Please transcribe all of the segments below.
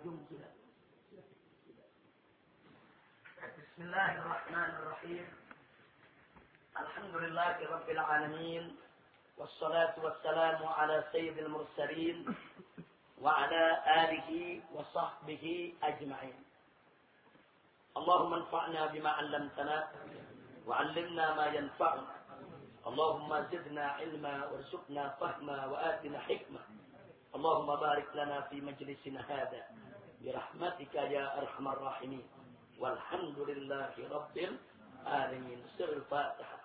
sudah. بسم الله الرحمن الرحيم. الحمد لله رب العالمين والصلاة والسلام على سيد المرسلين وعلى آله وصحبه أجمعين. اللهم انفعنا بما علمتنا وعلمنا ما ينفعنا. اللهم زدنا علما وارزقنا فهما وآتنا حكمة. اللهم بارك لنا في مجلسنا هذا. birahmatika ya الراحمين rahimin. Walhamdulillahi rabbil alamin. سر الفاتحة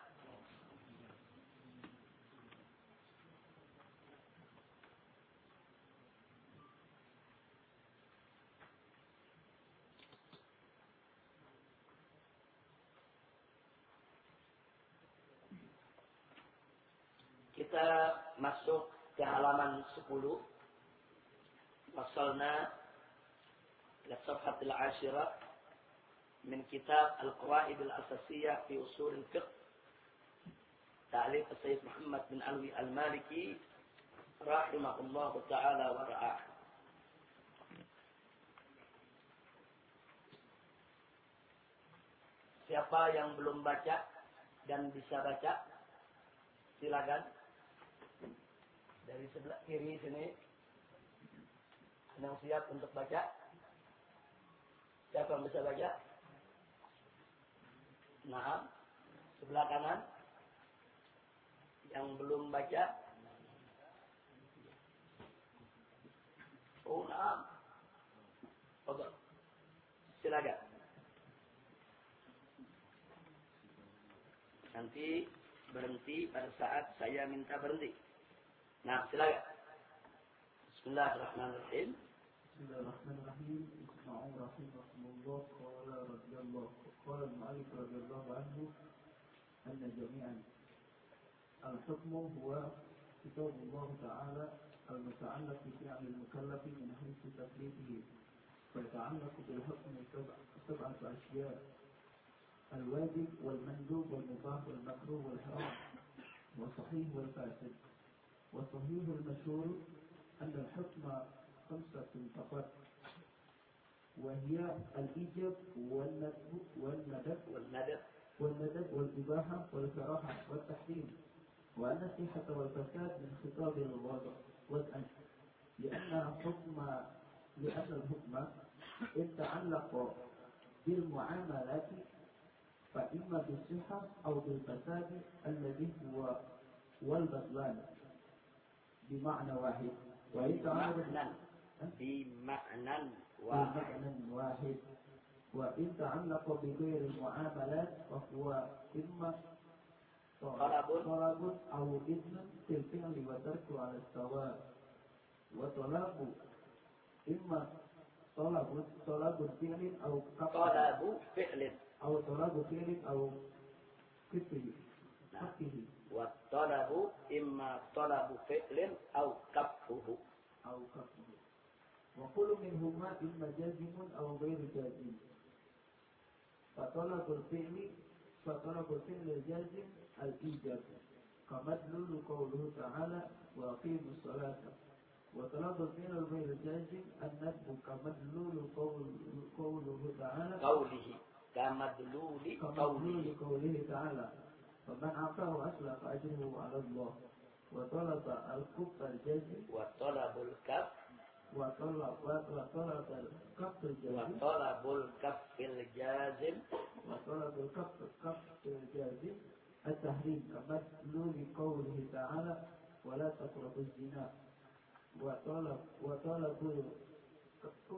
kita masuk ke halaman 10 wasalna ila safhatil ashirah من كتاب القواعد الأساسية في أصول الفقه تعليق السيد محمد بن علوي المالكي رحمه الله تعالى ورعاه Siapa yang belum baca dan bisa baca, silakan. Dari sebelah kiri sini, yang siap untuk baca. Siapa yang bisa baca? Nah, sebelah kanan. Yang belum baca. Oh, nah. Oke. Silakan. Nanti berhenti pada saat saya minta berhenti. Nah, silakan. Bismillahirrahmanirrahim. بسم الله الرحمن الرحيم. اسمعوا رحمكم الله. قال رضي الله قال المؤلف رضي الله عنه أن جميعا الحكم هو كتاب الله تعالى المتعلق بفعل المكلف من حيث تكليفه فيتعلق بالحكم سبع- سبعة أشياء الواجب والمندوب والمباح والمكروه والحرام والصحيح والفاسد. والصحيح المشهور أن الحكم خمسة فقط وهي الإيجاب والندب والندب والندب والندب والإباحة والكراهة والتحريم. وأن الصحة والفساد من خطاب الوضع وضعا لأن حكم لأن الحكم إن تعلق بالمعاملات فإما بالصحة أو بالفساد الذي هو والبطلان. بمعنى واحد. وإن تعلق بمعنى واحد بمعنى واحد وإن تعلق بغير المعاملات فهو إما طلب. طلب أو إذن في الفعل وترك على السواء وطلب إما طلب طلب فعل أو كف طلب فعل أو طلب فعل أو كفه نعم. كفه والطلب إما طلب فعل أو كفه أو كفه وكل منهما إما جازم أو غير جازم. فطلب الفعل فطلب الفعل الجازم الإيجاب كمدلول قوله تعالى وأقيموا الصلاة. وطلب الفعل الغير جازم الندب كمدلول قول قوله تعالى قوله. كمدلول قوله. قوله تعالى فمن أعطاه أصلح فأجره على الله. وطلب الكف الجازم وطلب الكف وطلب وطلب الكف الجازم. وطلب الكف الجازم. وطلب الكف الكف الجازم. التحريم كمدلول قوله تعالى ولا تقربوا الزنا. وطلب وطلب الكف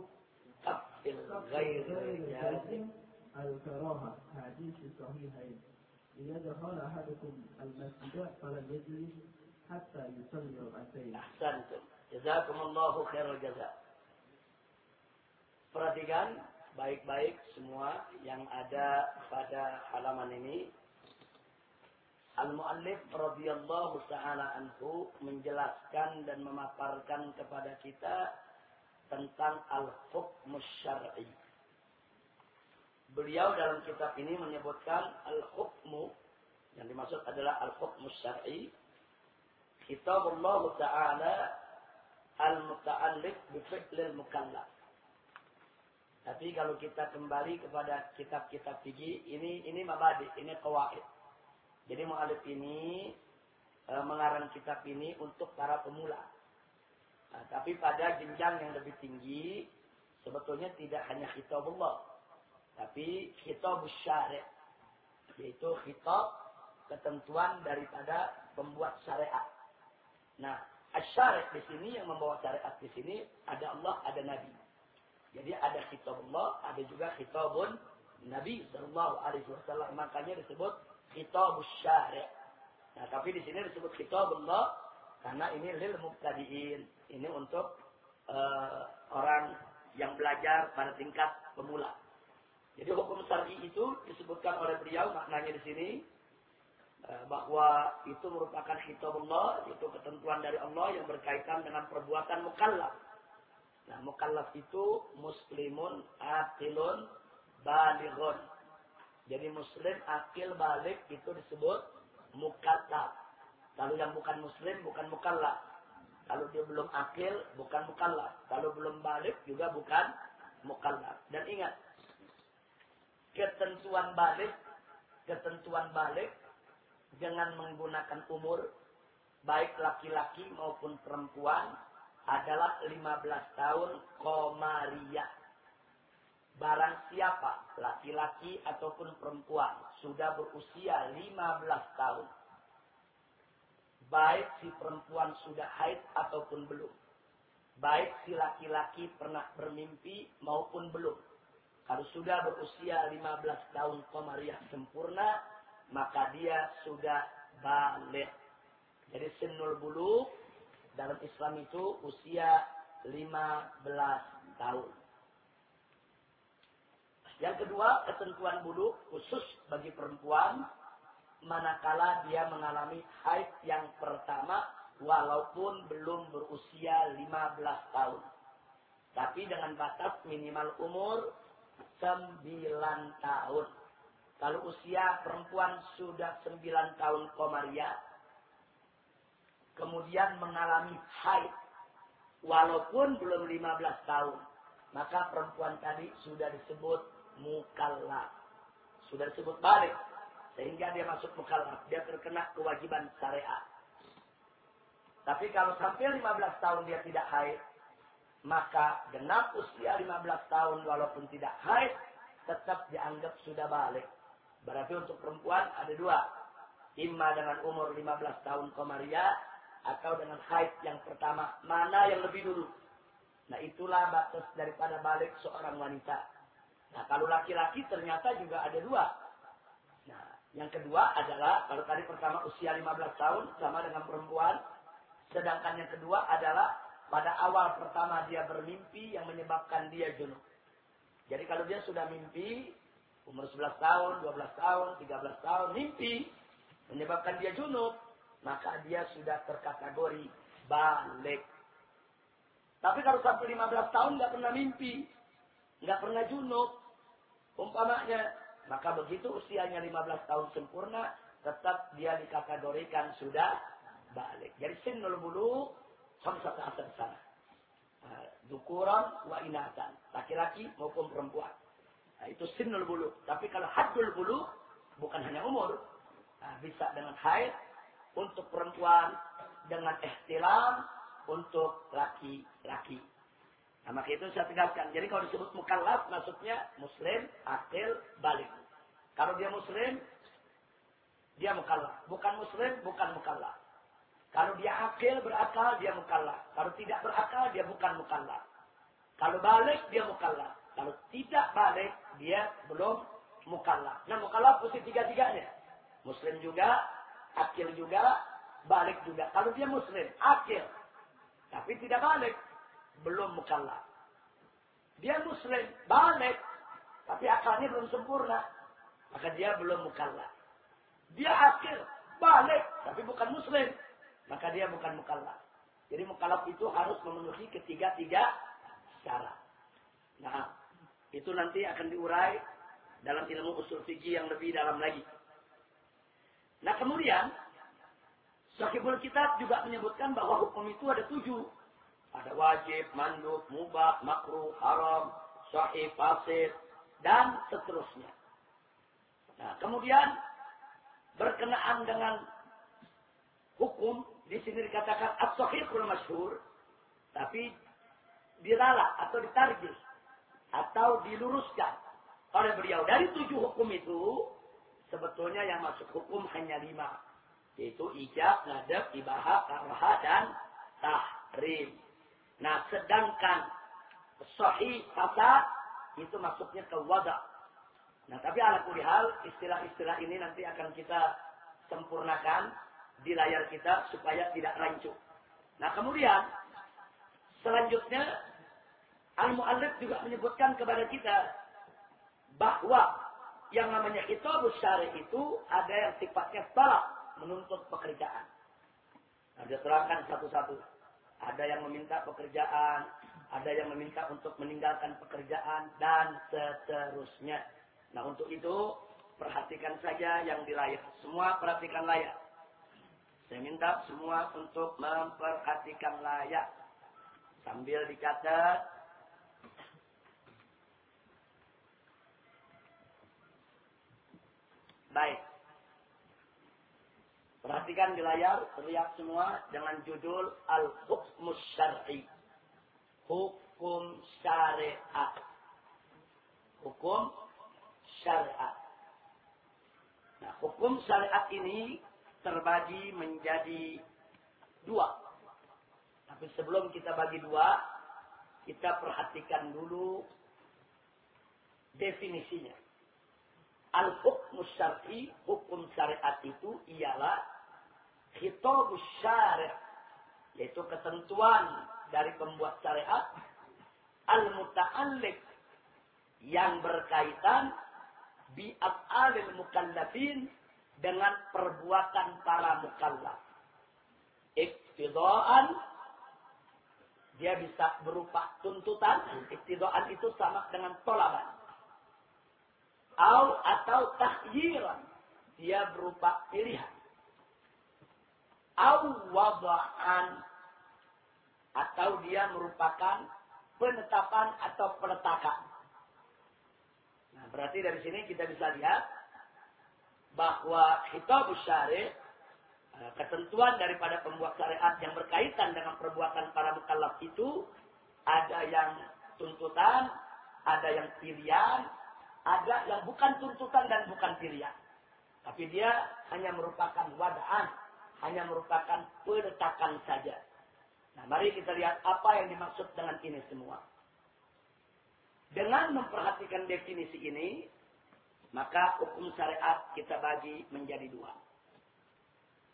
كف الغير جازم. الكراهة. حديث صحيحين. إذا دخل أحدكم المسجد فلم يجلس حتى يصلي ركعتين. Ahsantum. Jazakumullahu khairul jaza. Perhatikan baik-baik semua yang ada pada halaman ini. Al-Muallif radhiyallahu taala anhu menjelaskan dan memaparkan kepada kita tentang al-hukmus syar'i. Beliau dalam kitab ini menyebutkan al-hukmu yang dimaksud adalah al-hukmus syar'i Kitab Allah Ta'ala al-muta'alliq bi fi'lil. Tapi kalau kita kembali kepada kitab-kitab fikih, ini ini mabadi, ini kawaid. Jadi mu'alif ini e, mengarang kitab ini untuk para pemula. Nah, tapi pada jenjang yang lebih tinggi, sebetulnya tidak hanya Allah, tapi khitab syari' yaitu khitab ketentuan daripada pembuat syariat. Nah, asyari di sini yang membawa syariat di sini ada Allah, ada Nabi. Jadi ada Allah, ada juga khitabun Nabi Sallallahu Alaihi Wasallam. Makanya disebut khitab syari. Nah, tapi di sini disebut Allah karena ini lil mubtadiin. Ini untuk uh, orang yang belajar pada tingkat pemula. Jadi hukum syar'i itu disebutkan oleh beliau maknanya di sini bahwa itu merupakan Allah, itu ketentuan dari Allah yang berkaitan dengan perbuatan mukallaf. Nah, mukallaf itu muslimun akilun balighun. Jadi muslim akil balik itu disebut mukallaf. Kalau yang bukan muslim bukan mukallaf. Kalau dia belum akil bukan mukallaf. Kalau belum balik juga bukan mukallaf. Dan ingat, ketentuan balik, ketentuan balik dengan menggunakan umur baik laki-laki maupun perempuan adalah 15 tahun komaria. Barang siapa, laki-laki ataupun perempuan, sudah berusia 15 tahun. Baik si perempuan sudah haid ataupun belum. Baik si laki-laki pernah bermimpi maupun belum. Kalau sudah berusia 15 tahun komariah sempurna, maka dia sudah balik. Jadi sinul bulu dalam Islam itu usia 15 tahun. Yang kedua, ketentuan bulu khusus bagi perempuan manakala dia mengalami haid yang pertama walaupun belum berusia 15 tahun. Tapi dengan batas minimal umur 9 tahun. Kalau usia perempuan sudah 9 tahun komaria, kemudian mengalami haid. Walaupun belum 15 tahun. Maka perempuan tadi sudah disebut mukallaf. Sudah disebut balik. Sehingga dia masuk mukallaf. Dia terkena kewajiban syariat. Tapi kalau sampai 15 tahun dia tidak haid maka genap usia 15 tahun walaupun tidak haid tetap dianggap sudah balik berarti untuk perempuan ada dua imma dengan umur 15 tahun komaria atau dengan haid yang pertama, mana yang lebih dulu? Nah itulah batas daripada balik seorang wanita. Nah kalau laki-laki ternyata juga ada dua. Nah yang kedua adalah, kalau tadi pertama usia 15 tahun sama dengan perempuan. Sedangkan yang kedua adalah pada awal pertama dia bermimpi yang menyebabkan dia junub. Jadi kalau dia sudah mimpi, umur 11 tahun, 12 tahun, 13 tahun, mimpi, menyebabkan dia junub, maka dia sudah terkategori balik. Tapi kalau sampai 15 tahun nggak pernah mimpi, nggak pernah junub, umpamanya, maka begitu usianya 15 tahun sempurna, tetap dia dikategorikan sudah balik. Jadi sinnul bulu sama satu asal sana. Dukuran wa inatan. Laki-laki maupun perempuan. Nah, itu sinnul bulu. Tapi kalau haddul bulu, bukan hanya umur. Nah, bisa dengan haid, untuk perempuan dengan ihtilam untuk laki-laki. Nah, maka itu saya tegaskan. Jadi kalau disebut mukallaf maksudnya muslim, akil, balik. Kalau dia muslim, dia mukallaf. Bukan muslim, bukan mukallaf. Kalau dia akil, berakal, dia mukallaf. Kalau tidak berakal, dia bukan mukallaf. Kalau balik, dia mukallaf. Kalau tidak balik, dia belum mukallaf. Nah, mukallaf mesti tiga-tiganya. Muslim juga, akil juga, balik juga. Kalau dia muslim, akil. Tapi tidak balik. Belum mukallaf. Dia muslim, balik. Tapi akalnya belum sempurna. Maka dia belum mukallaf. Dia akil, balik. Tapi bukan muslim. Maka dia bukan mukallaf. Jadi mukallaf itu harus memenuhi ketiga-tiga syarat. Nah, itu nanti akan diurai dalam ilmu usul fikih yang lebih dalam lagi. Nah kemudian, Sahibul Kitab juga menyebutkan bahwa hukum itu ada tujuh. Ada wajib, mandub, mubah, makruh, haram, sahih fasid, dan seterusnya. Nah, kemudian berkenaan dengan hukum di sini dikatakan as-sahihul masyhur tapi diralat atau ditarjih atau diluruskan oleh beliau dari tujuh hukum itu sebetulnya yang masuk hukum hanya lima yaitu ijab, nadab, ibahah, karaha, dan tahrim. Nah, sedangkan sahih fasad itu masuknya ke wada. Nah, tapi ala kulihal istilah-istilah ini nanti akan kita sempurnakan di layar kita supaya tidak rancu. Nah, kemudian selanjutnya Al-Mu'allif juga menyebutkan kepada kita bahwa yang namanya itu syari itu ada yang sifatnya talak menuntut pekerjaan. Nah, terangkan satu-satu. Ada yang meminta pekerjaan, ada yang meminta untuk meninggalkan pekerjaan, dan seterusnya. Nah untuk itu, perhatikan saja yang di layar. Semua perhatikan layar. Saya minta semua untuk memperhatikan layar. Sambil dicatat, Baik. Perhatikan di layar, terlihat semua dengan judul Al-Hukmus Syar'i. Hukum syariat. Hukum syariat. Nah, hukum syariat ini terbagi menjadi dua. Tapi sebelum kita bagi dua, kita perhatikan dulu definisinya. Al-hukmu syar'i, hukum syariat itu ialah khitabus syari' yaitu ketentuan dari pembuat syariat al-muta'alliq yang berkaitan bi af'alil mukallafin dengan perbuatan para mukallaf. Iktidaan dia bisa berupa tuntutan, iktidaan itu sama dengan tolaban. Au atau tahyiran, dia berupa pilihan. Awadaan atau dia merupakan penetapan atau penetakan. Nah, berarti dari sini kita bisa lihat bahwa kitab syari eh, ketentuan daripada pembuat syariat yang berkaitan dengan perbuatan para mukallaf itu ada yang tuntutan, ada yang pilihan, ada yang bukan tuntutan dan bukan pilihan. Tapi dia hanya merupakan wadaan, hanya merupakan peletakan saja. Nah, mari kita lihat apa yang dimaksud dengan ini semua. Dengan memperhatikan definisi ini, maka hukum syariat kita bagi menjadi dua.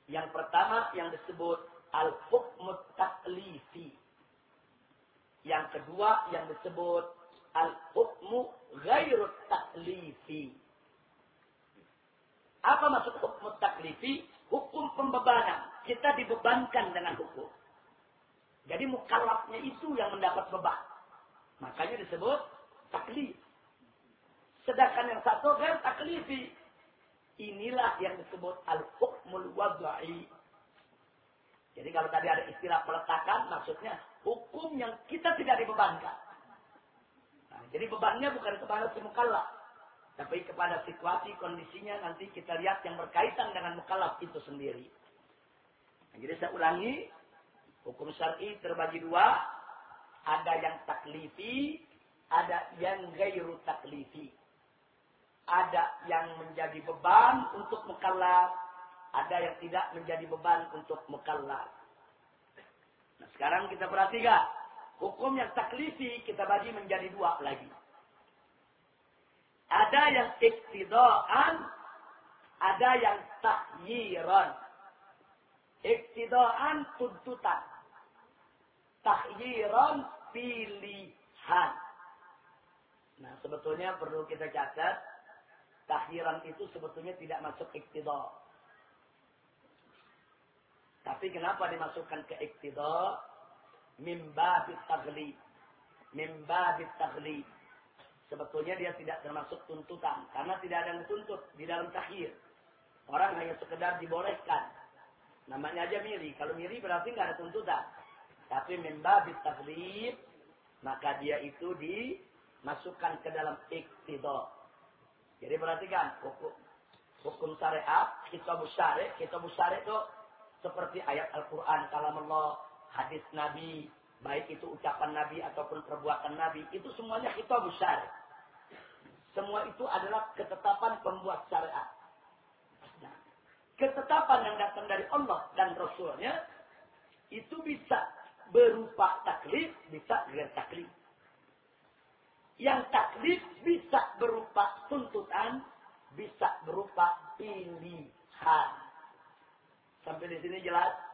Yang pertama yang disebut al-hukmu taklifi. Yang kedua yang disebut al-hukmu ghairu taklifi. Apa maksud hukum taklifi? hukum pembebanan. Kita dibebankan dengan hukum. Jadi mukallafnya itu yang mendapat beban. Makanya disebut taklif. Sedangkan yang satu kan taklifi. Inilah yang disebut al-hukmul wadai. Jadi kalau tadi ada istilah peletakan, maksudnya hukum yang kita tidak dibebankan. Jadi bebannya bukan kepada si mukallaf, tapi kepada situasi kondisinya nanti kita lihat yang berkaitan dengan mukallaf itu sendiri. Nah, jadi saya ulangi, hukum syar'i terbagi dua, ada yang taklifi, ada yang gairu taklifi. Ada yang menjadi beban untuk mukallaf, ada yang tidak menjadi beban untuk mukallaf. Nah, sekarang kita perhatikan, hukum yang taklifi kita bagi menjadi dua lagi. Ada yang iktidaan, ada yang tahyiran. Iktidaan tuntutan. Tahyiran pilihan. Nah, sebetulnya perlu kita catat, tahyiran itu sebetulnya tidak masuk iktidal. Tapi kenapa dimasukkan ke iktidal? Mimba taglib. Mimba taglib sebetulnya dia tidak termasuk tuntutan karena tidak ada yang dituntut di dalam tahir. Orang hanya sekedar dibolehkan. Namanya aja miri. Kalau miri berarti nggak ada tuntutan. Tapi membabit taklif maka dia itu di masukkan ke dalam iktidal. Jadi perhatikan hukum hukum syariat, kita syari, kita syari itu seperti ayat Al-Quran, kalam Allah, hadis Nabi, baik itu ucapan Nabi ataupun perbuatan Nabi, itu semuanya kita syari. Semua itu adalah ketetapan pembuat syariat. Nah, ketetapan yang datang dari Allah dan Rasulnya itu bisa berupa taklif, bisa dengan taklif. Yang taklif bisa berupa tuntutan, bisa berupa pilihan. Sampai di sini jelas?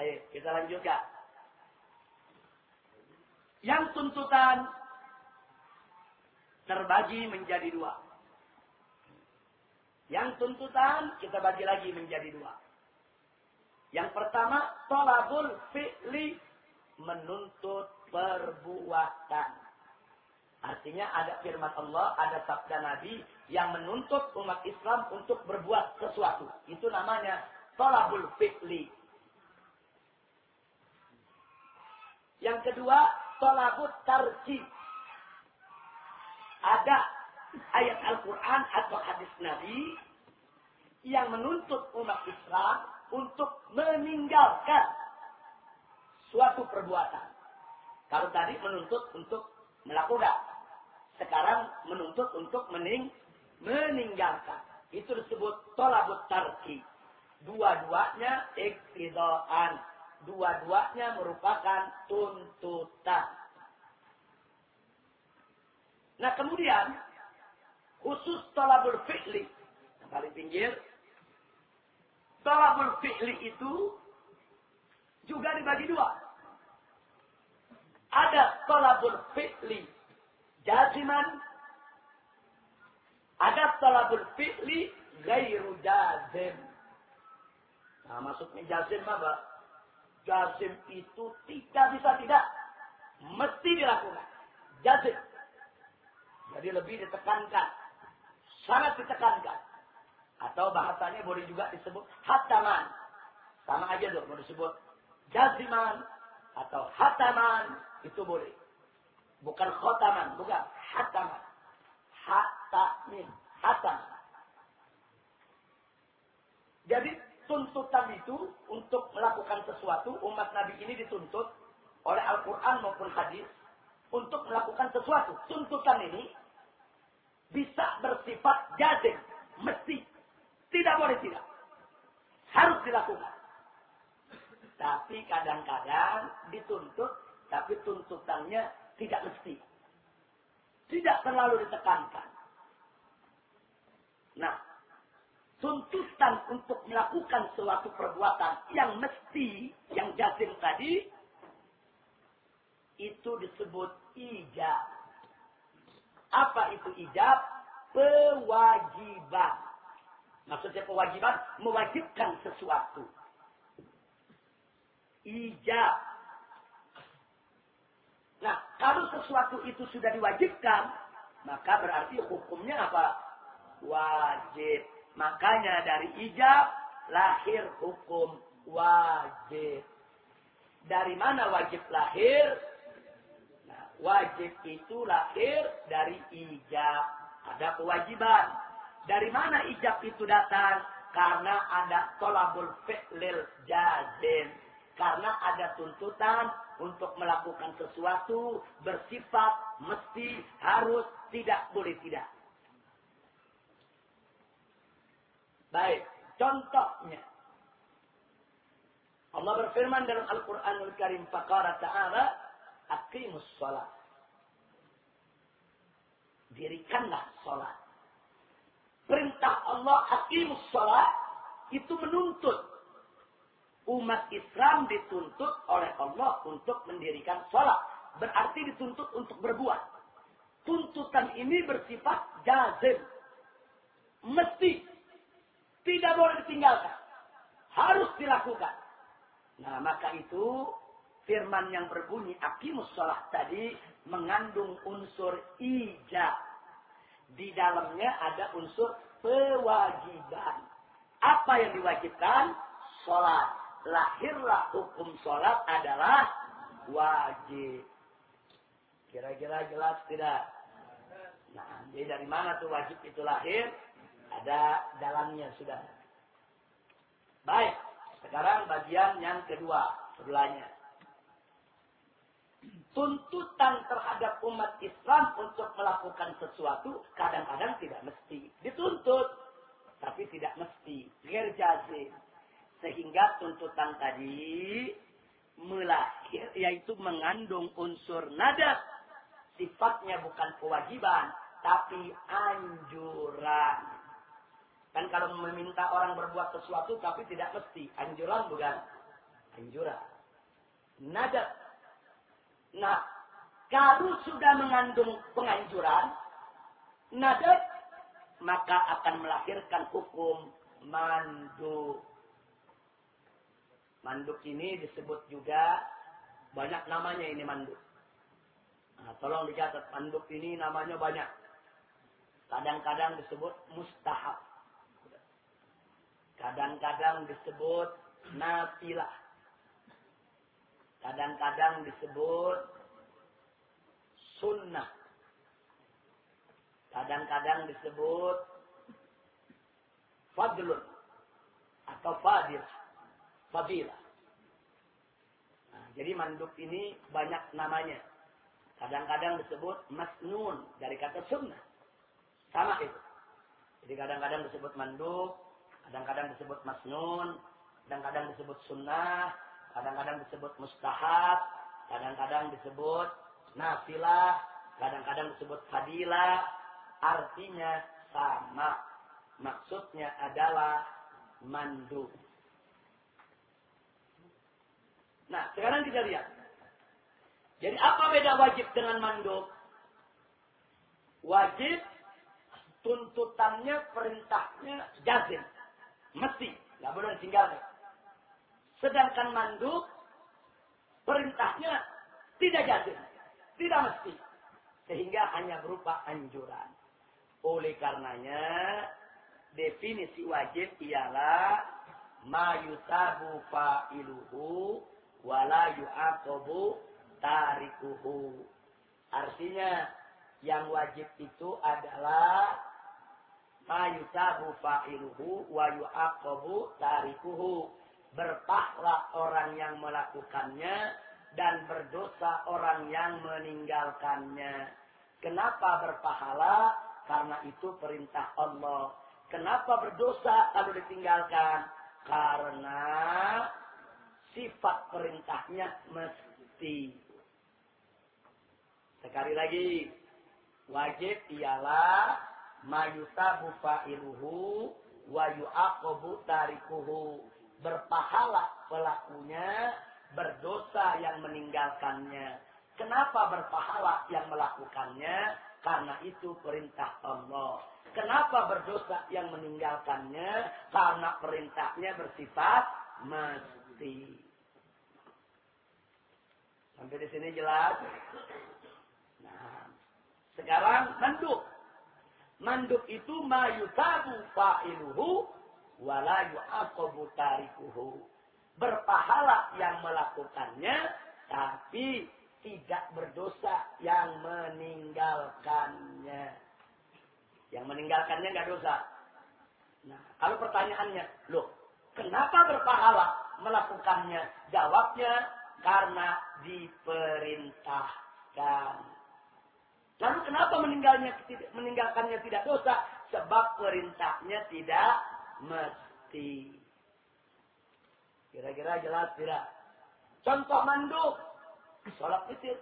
Ayo, kita lanjutkan. Yang tuntutan terbagi menjadi dua. Yang tuntutan kita bagi lagi menjadi dua. Yang pertama, tolabul fi'li menuntut perbuatan. Artinya ada firman Allah, ada sabda Nabi yang menuntut umat Islam untuk berbuat sesuatu. Itu namanya tolabul fi'li. Yang kedua, tolabut tarji ada ayat Al-Quran atau hadis Nabi yang menuntut umat Islam untuk meninggalkan suatu perbuatan. Kalau tadi menuntut untuk melakukan, sekarang menuntut untuk mening meninggalkan. Itu disebut tolabut tarki. Dua-duanya iktidaan. Dua-duanya merupakan tuntutan. Nah kemudian khusus talabul fi'li paling pinggir talabul fi'li itu juga dibagi dua. Ada talabul fi'li jaziman, ada talabul fi'li gairu jazim. Nah maksudnya jazim apa? Jazim itu tidak bisa tidak. Mesti dilakukan. Jazim. Jadi lebih ditekankan. Sangat ditekankan. Atau bahasanya boleh juga disebut hataman. Sama aja dong, mau disebut jaziman atau hataman, itu boleh. Bukan khotaman, bukan hataman. Hatamin, hatam. Jadi tuntutan itu untuk melakukan sesuatu, umat Nabi ini dituntut oleh Al-Quran maupun hadis untuk melakukan sesuatu. Tuntutan ini bisa bersifat jazim, mesti. Tidak boleh tidak. Harus dilakukan. Tapi kadang-kadang dituntut, tapi tuntutannya tidak mesti. Tidak terlalu ditekankan. Nah, tuntutan untuk melakukan suatu perbuatan yang mesti, yang jazim tadi, itu disebut ijab. Apa itu ijab? Pewajiban. Maksudnya pewajiban, mewajibkan sesuatu. Ijab. Nah, kalau sesuatu itu sudah diwajibkan, maka berarti hukumnya apa? Wajib. Makanya dari ijab lahir hukum wajib. Dari mana wajib lahir? Wajib itu lahir dari ijab. Ada kewajiban. Dari mana ijab itu datang? Karena ada tolabul fi'lil jazim. Karena ada tuntutan untuk melakukan sesuatu bersifat mesti, harus, tidak, boleh tidak. Baik, contohnya. Allah berfirman dalam Al-Quranul Karim. Faqara ta'ala aqimus sholat. Dirikanlah sholat. Perintah Allah aqimus sholat itu menuntut umat Islam dituntut oleh Allah untuk mendirikan sholat. Berarti dituntut untuk berbuat. Tuntutan ini bersifat jazim. Mesti. Tidak boleh ditinggalkan. Harus dilakukan. Nah maka itu firman yang berbunyi akimus sholat tadi mengandung unsur ijab. Di dalamnya ada unsur kewajiban. Apa yang diwajibkan? Sholat. Lahirlah hukum sholat adalah wajib. Kira-kira jelas tidak? Nah, jadi dari mana tuh wajib itu lahir? Ada dalamnya sudah. Baik, sekarang bagian yang kedua sebelahnya. Tuntutan terhadap umat Islam untuk melakukan sesuatu kadang-kadang tidak mesti dituntut, tapi tidak mesti gerjazim. Sehingga tuntutan tadi melahir yaitu mengandung unsur nadab sifatnya bukan kewajiban, tapi anjuran. Kan kalau meminta orang berbuat sesuatu tapi tidak mesti. Anjuran bukan? Anjuran. Nada. Nah, kalau sudah mengandung penganjuran, nada, maka akan melahirkan hukum manduk. Manduk ini disebut juga banyak namanya ini manduk. Nah, tolong dicatat, manduk ini namanya banyak. Kadang-kadang disebut mustahab. Kadang-kadang disebut nafilah. Kadang-kadang disebut sunnah. Kadang-kadang disebut fadlun atau fadil. Fadilah. Nah, jadi manduk ini banyak namanya. Kadang-kadang disebut masnun dari kata sunnah. Sama itu. Jadi kadang-kadang disebut manduk, kadang-kadang disebut masnun, kadang-kadang disebut sunnah, kadang-kadang disebut mustahab, kadang-kadang disebut nafilah, kadang-kadang disebut fadilah. Artinya sama. Maksudnya adalah manduk. Nah, sekarang kita lihat. Jadi apa beda wajib dengan mandub? Wajib tuntutannya, perintahnya jazim. Mesti. Nggak boleh ditinggalkan. Sedangkan mandub, perintahnya tidak jazim. Tidak mesti. Sehingga hanya berupa anjuran. Oleh karenanya, definisi wajib ialah ma yusabu fa'iluhu wala yu'aqabu tarikuhu. Artinya yang wajib itu adalah mayutabu fa'iluhu wa yu'aqabu tarikuhu. Berpahala orang yang melakukannya dan berdosa orang yang meninggalkannya. Kenapa berpahala? Karena itu perintah Allah. Kenapa berdosa kalau ditinggalkan? Karena sifat perintahnya mesti. Sekali lagi, wajib ialah mayuta fa'iluhu wa yu'aqabu tarikuhu. Berpahala pelakunya, berdosa yang meninggalkannya. Kenapa berpahala yang melakukannya? Karena itu perintah Allah. Kenapa berdosa yang meninggalkannya? Karena perintahnya bersifat mesti. Sampai di sini jelas? Sekarang manduk. Manduk itu mayutabu fa'iluhu wala yu'aqabu tarikuhu. Berpahala yang melakukannya tapi tidak berdosa yang meninggalkannya. Yang meninggalkannya nggak dosa. Nah, kalau pertanyaannya, loh, kenapa berpahala melakukannya? Jawabnya, karena diperintahkan. Lalu kenapa meninggalnya meninggalkannya tidak dosa? Sebab perintahnya tidak mesti. Kira-kira jelas tidak? Contoh manduk. Sholat witir.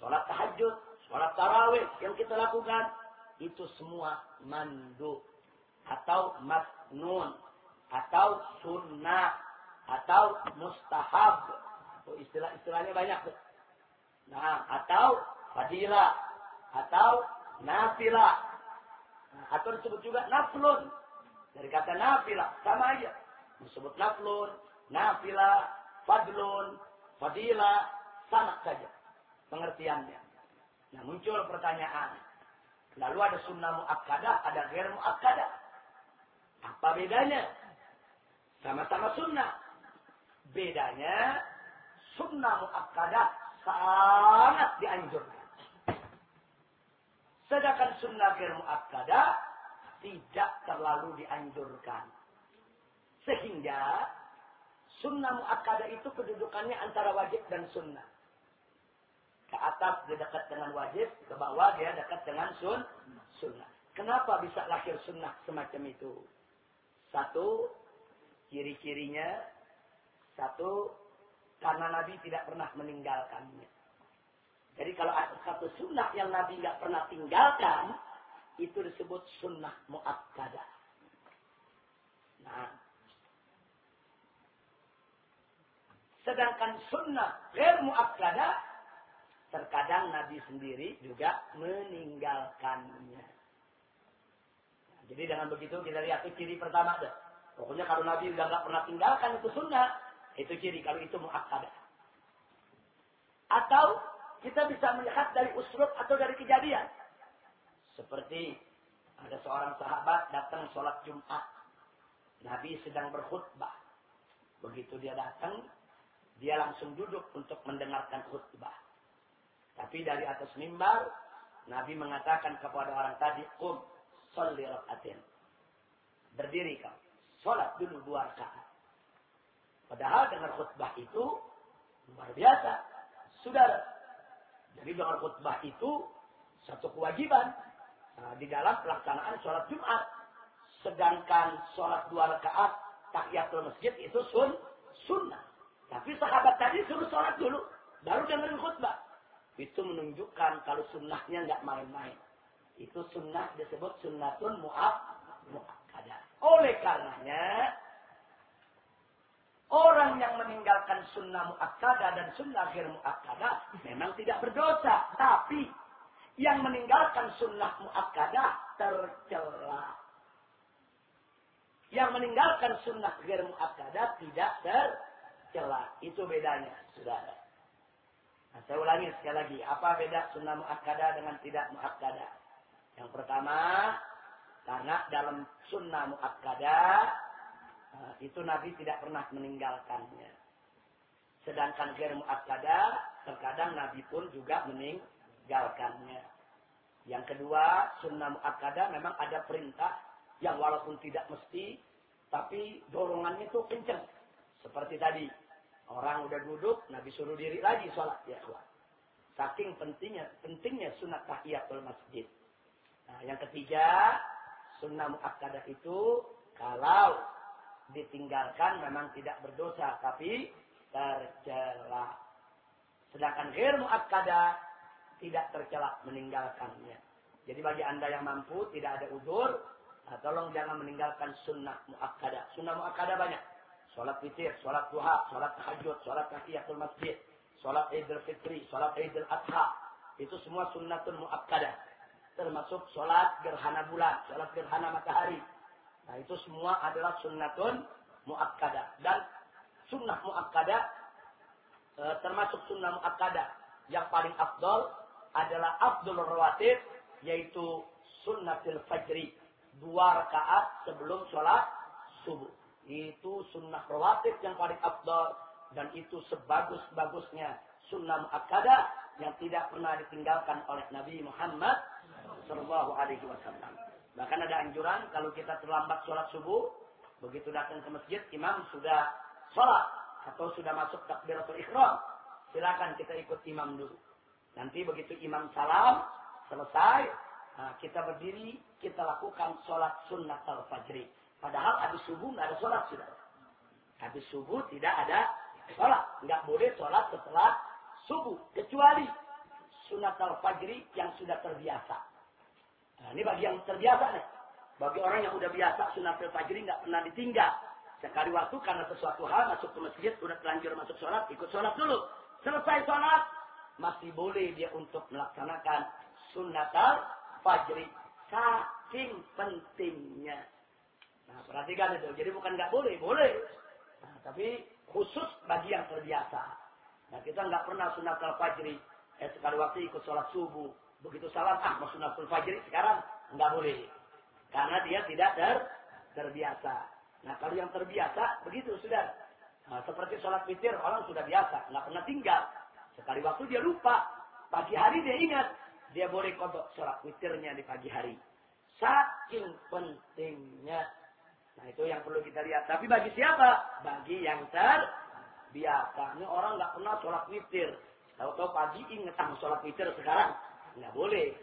Sholat tahajud. Sholat tarawih yang kita lakukan. Itu semua manduk. Atau masnun. Atau sunnah. Atau mustahab. Istilah-istilahnya banyak. Nah, atau fadilah atau nafilah nah, atau disebut juga naflun. Dari kata nafilah sama aja. Disebut naflun nafilah fadlun fadilah sama saja pengertiannya. Nah muncul pertanyaan. Lalu ada sunnah muakkadah ada ghair muakkadah. Apa bedanya? Sama-sama sunnah. Bedanya sunnah muakkadah sangat dianjurkan. Sedangkan sunnah ghair muakkadah tidak terlalu dianjurkan. Sehingga sunnah muakkadah itu kedudukannya antara wajib dan sunnah. Ke atas dia dekat dengan wajib, ke bawah dia dekat dengan sun, sunnah. Kenapa bisa lahir sunnah semacam itu? Satu, ciri-cirinya. Satu, karena Nabi tidak pernah meninggalkannya. Jadi kalau ada satu sunnah yang Nabi nggak pernah tinggalkan, itu disebut sunnah muakkadah. Nah, sedangkan sunnah ghair muakkadah, terkadang Nabi sendiri juga meninggalkannya. Nah, jadi dengan begitu kita lihat itu ciri pertama deh. Pokoknya kalau Nabi udah nggak pernah tinggalkan itu sunnah, itu ciri kalau itu muakkadah. Atau kita bisa melihat dari uslub atau dari kejadian. Seperti ada seorang sahabat datang sholat Jumat. Nabi sedang berkhutbah. Begitu dia datang, dia langsung duduk untuk mendengarkan khutbah. Tapi dari atas mimbar, Nabi mengatakan kepada orang tadi, Qum, sholli rakaatin. Berdiri kau. Sholat dulu dua rakaat. Padahal dengan khutbah itu luar biasa. Saudara. Jadi dengan khutbah itu satu kewajiban nah, di dalam pelaksanaan sholat Jumat. Sedangkan sholat dua rakaat tahiyatul masjid itu sun sunnah. Tapi sahabat tadi suruh sholat dulu, baru dengerin khutbah. Itu menunjukkan kalau sunnahnya nggak main-main. Itu sunnah disebut sunnatun mu'ab mu'akkadah. Oleh karenanya, Orang yang meninggalkan sunnah mu'akkadah dan sunnah ghair mu'akkadah memang tidak berdosa. Tapi yang meninggalkan sunnah mu'akkadah tercela. Yang meninggalkan sunnah ghair mu'akkadah tidak tercela. Itu bedanya, saudara. Nah, saya ulangi sekali lagi. Apa beda sunnah mu'akkadah dengan tidak mu'akkadah? Yang pertama, karena dalam sunnah mu'akkadah Nah, itu Nabi tidak pernah meninggalkannya. Sedangkan ghair mu'akkada, terkadang Nabi pun juga meninggalkannya. Yang kedua, sunnah mu'akkada memang ada perintah yang walaupun tidak mesti, tapi dorongannya itu kencang. Seperti tadi, orang udah duduk, Nabi suruh diri lagi sholat. Ya, Saking pentingnya, pentingnya sunat tahiyatul masjid. Nah, yang ketiga, sunnah mu'akkada itu kalau ditinggalkan memang tidak berdosa tapi tercela. Sedangkan ghair muakkada tidak tercela meninggalkannya. Jadi bagi Anda yang mampu tidak ada uzur, nah, tolong jangan meninggalkan sunnah muakkada. Sunnah muakkada banyak. Salat witir, salat duha, salat tahajud, salat tahiyatul masjid, salat Idul Fitri, salat Idul Adha. Itu semua sunnatun muakkada. Termasuk salat gerhana bulan, salat gerhana matahari, Nah itu semua adalah sunnatun muakkada. Dan sunnah muakkada e, termasuk sunnah muakkada yang paling afdol adalah afdol rawatib yaitu sunnatul fajri. Dua rakaat sebelum sholat subuh. Itu sunnah rawatib yang paling afdol. Dan itu sebagus-bagusnya sunnah muakkada yang tidak pernah ditinggalkan oleh Nabi Muhammad Shallallahu Alaihi Wasallam. Bahkan ada anjuran kalau kita terlambat sholat subuh, begitu datang ke masjid, imam sudah sholat atau sudah masuk takbiratul ikhram. Silakan kita ikut imam dulu. Nanti begitu imam salam, selesai, nah, kita berdiri, kita lakukan sholat sunnah al-fajri. Padahal habis subuh nggak ada sholat sudah. Habis subuh tidak ada sholat. Nggak boleh sholat setelah subuh. Kecuali sunat al-fajri yang sudah terbiasa. Nah, ini bagi yang terbiasa nih. Bagi orang yang udah biasa sunatul fajri nggak pernah ditinggal. Sekali waktu karena sesuatu hal masuk ke masjid, udah terlanjur masuk sholat, ikut sholat dulu. Selesai sholat, masih boleh dia untuk melaksanakan sunatul fajri. Saking pentingnya. Nah, perhatikan itu. Jadi bukan nggak boleh, boleh. Nah, tapi khusus bagi yang terbiasa. Nah, kita nggak pernah sunatul fajri. Eh, sekali waktu ikut sholat subuh. Begitu salam, ah mau sunatul fajr sekarang nggak boleh. Karena dia tidak ter, terbiasa. Nah kalau yang terbiasa, begitu sudah. Nah, seperti sholat witir, orang sudah biasa, nggak pernah tinggal. Sekali waktu dia lupa. Pagi hari dia ingat. Dia boleh kodok sholat witirnya di pagi hari. Saking pentingnya. Nah itu yang perlu kita lihat. Tapi bagi siapa? Bagi yang terbiasa. Ini orang nggak pernah sholat witir. Tahu-tahu pagi ingat sama sholat witir sekarang. Nggak boleh.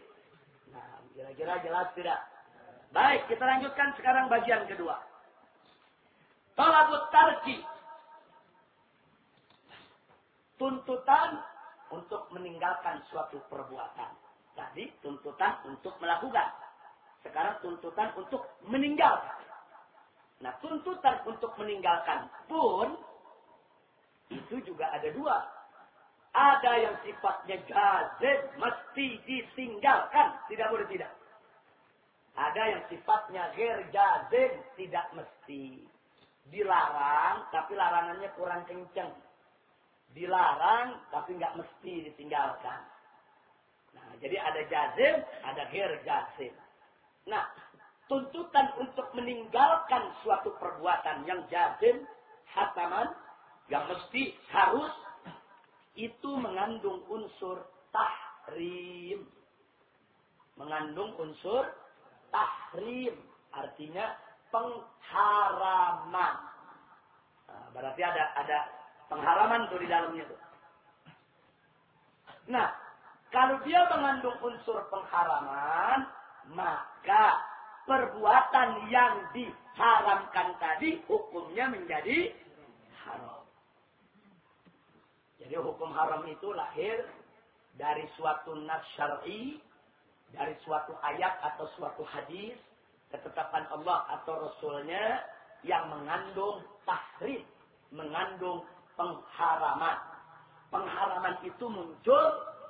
Nah kira-kira jelas tidak? Baik, kita lanjutkan sekarang bagian kedua. Talabut tarki. Tuntutan untuk meninggalkan suatu perbuatan. Tadi tuntutan untuk melakukan. Sekarang tuntutan untuk meninggalkan. Nah tuntutan untuk meninggalkan pun itu juga ada dua. Ada yang sifatnya jazim, mesti ditinggalkan. Tidak boleh tidak. Ada yang sifatnya ger jazim, tidak mesti dilarang, tapi larangannya kurang kenceng. Dilarang, tapi nggak mesti ditinggalkan. Nah, jadi ada jazim, ada ger jazim. Nah, tuntutan untuk meninggalkan suatu perbuatan yang jazim, hataman, yang mesti harus, itu mengandung unsur tahrim. Mengandung unsur tahrim. Artinya pengharaman. Nah, berarti ada ada pengharaman tuh di dalamnya tuh. Nah, kalau dia mengandung unsur pengharaman, maka perbuatan yang diharamkan tadi hukumnya menjadi haram. Jadi hukum haram itu lahir dari suatu nas syar'i, dari suatu ayat atau suatu hadis ketetapan Allah atau Rasulnya yang mengandung tahrim, mengandung pengharaman. Pengharaman itu muncul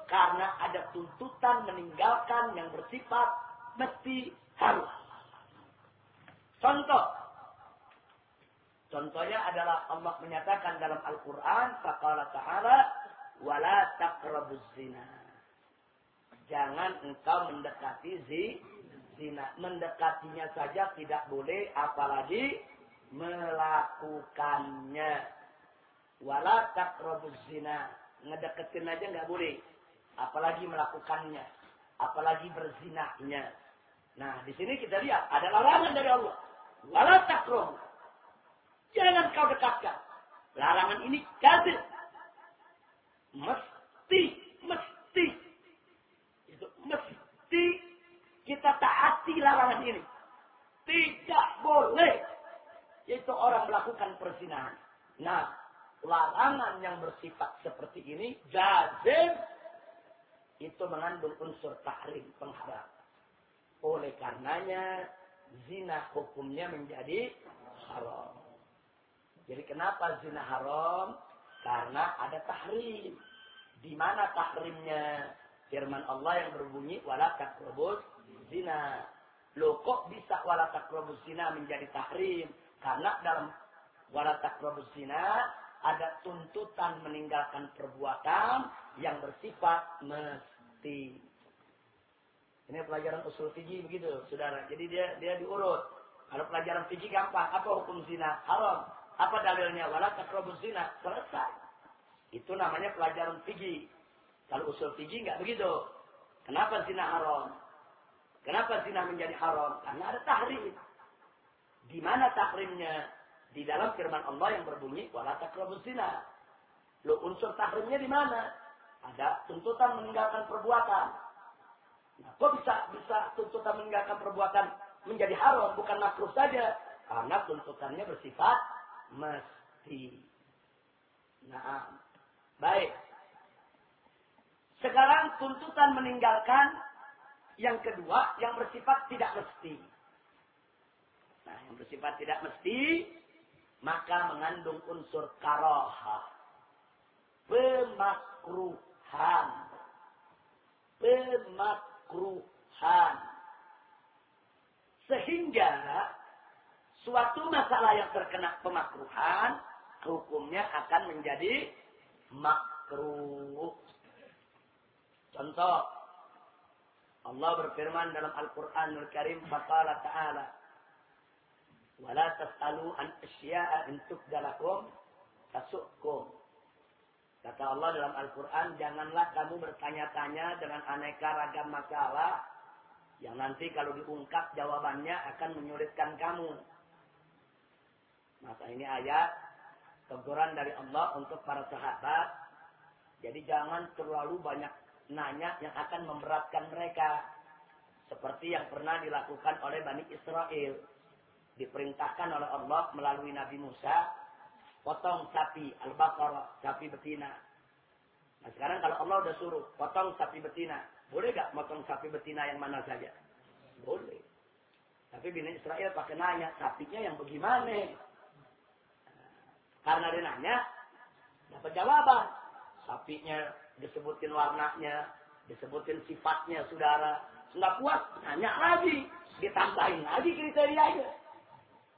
karena ada tuntutan meninggalkan yang bersifat mesti harus. Contoh. Contohnya adalah Allah menyatakan dalam Al-Quran, Faqala ta'ala, Wala taqrabuz zina. Jangan engkau mendekati zina. Mendekatinya saja tidak boleh, apalagi melakukannya. Wala takrobus zina. Ngedeketin aja nggak boleh. Apalagi melakukannya. Apalagi berzinahnya. Nah, di sini kita lihat ada larangan dari Allah. Wala takrob. Jangan kau dekatkan. Larangan ini kafir. Mesti, mesti. Itu mesti kita taati larangan ini. Tidak boleh. Itu orang melakukan perzinahan. Nah, larangan yang bersifat seperti ini, jazim, itu mengandung unsur tahrim, pengharam. Oleh karenanya, zina hukumnya menjadi haram. Jadi kenapa zina haram? Karena ada tahrim. Di mana tahrimnya? Firman Allah yang berbunyi, wala takrubus zina. Loh kok bisa wala takrobus zina menjadi tahrim? Karena dalam wala takrobus zina ada tuntutan meninggalkan perbuatan yang bersifat mesti. Ini pelajaran usul fikih begitu, saudara. Jadi dia dia diurut. Kalau pelajaran fikih gampang, apa hukum zina? Haram. Apa dalilnya? Wala takrobus zina. Selesai. Itu namanya pelajaran fikih. Kalau usul fikih nggak begitu. Kenapa zina haram? Kenapa zina menjadi haram? Karena ada tahrim. Di mana tahrimnya? Di dalam firman Allah yang berbunyi, wala taqrabuz zina. Lo unsur tahrimnya di mana? Ada tuntutan meninggalkan perbuatan. Nah, kok bisa bisa tuntutan meninggalkan perbuatan menjadi haram, bukan makruh saja? Karena tuntutannya bersifat mesti. Nah, baik. Sekarang tuntutan meninggalkan yang kedua, yang bersifat tidak mesti. Nah, yang bersifat tidak mesti, maka mengandung unsur karoha. Pemakruhan. Pemakruhan. Sehingga suatu masalah yang terkena pemakruhan, hukumnya akan menjadi makruh. Contoh, Allah berfirman dalam Al Qur'an Karim, Faqala Ta'ala, Wala tas'alu an isya'a untuk dalakum tasukkum. Kata Allah dalam Al-Quran, janganlah kamu bertanya-tanya dengan aneka ragam masalah yang nanti kalau diungkap jawabannya akan menyulitkan kamu. Masa ini ayat teguran dari Allah untuk para sahabat. Jadi jangan terlalu banyak nanya yang akan memberatkan mereka. Seperti yang pernah dilakukan oleh Bani Israel. Diperintahkan oleh Allah melalui Nabi Musa. Potong sapi, al-baqarah, sapi betina. Nah sekarang kalau Allah udah suruh, potong sapi betina. Boleh gak potong sapi betina yang mana saja? Boleh. Tapi Bani Israel pakai nanya, sapinya yang bagaimana? Karena dia nanya, dapat jawaban. Sapinya disebutin warnanya, disebutin sifatnya, saudara. Nggak puas, nanya lagi. Ditambahin lagi kriterianya.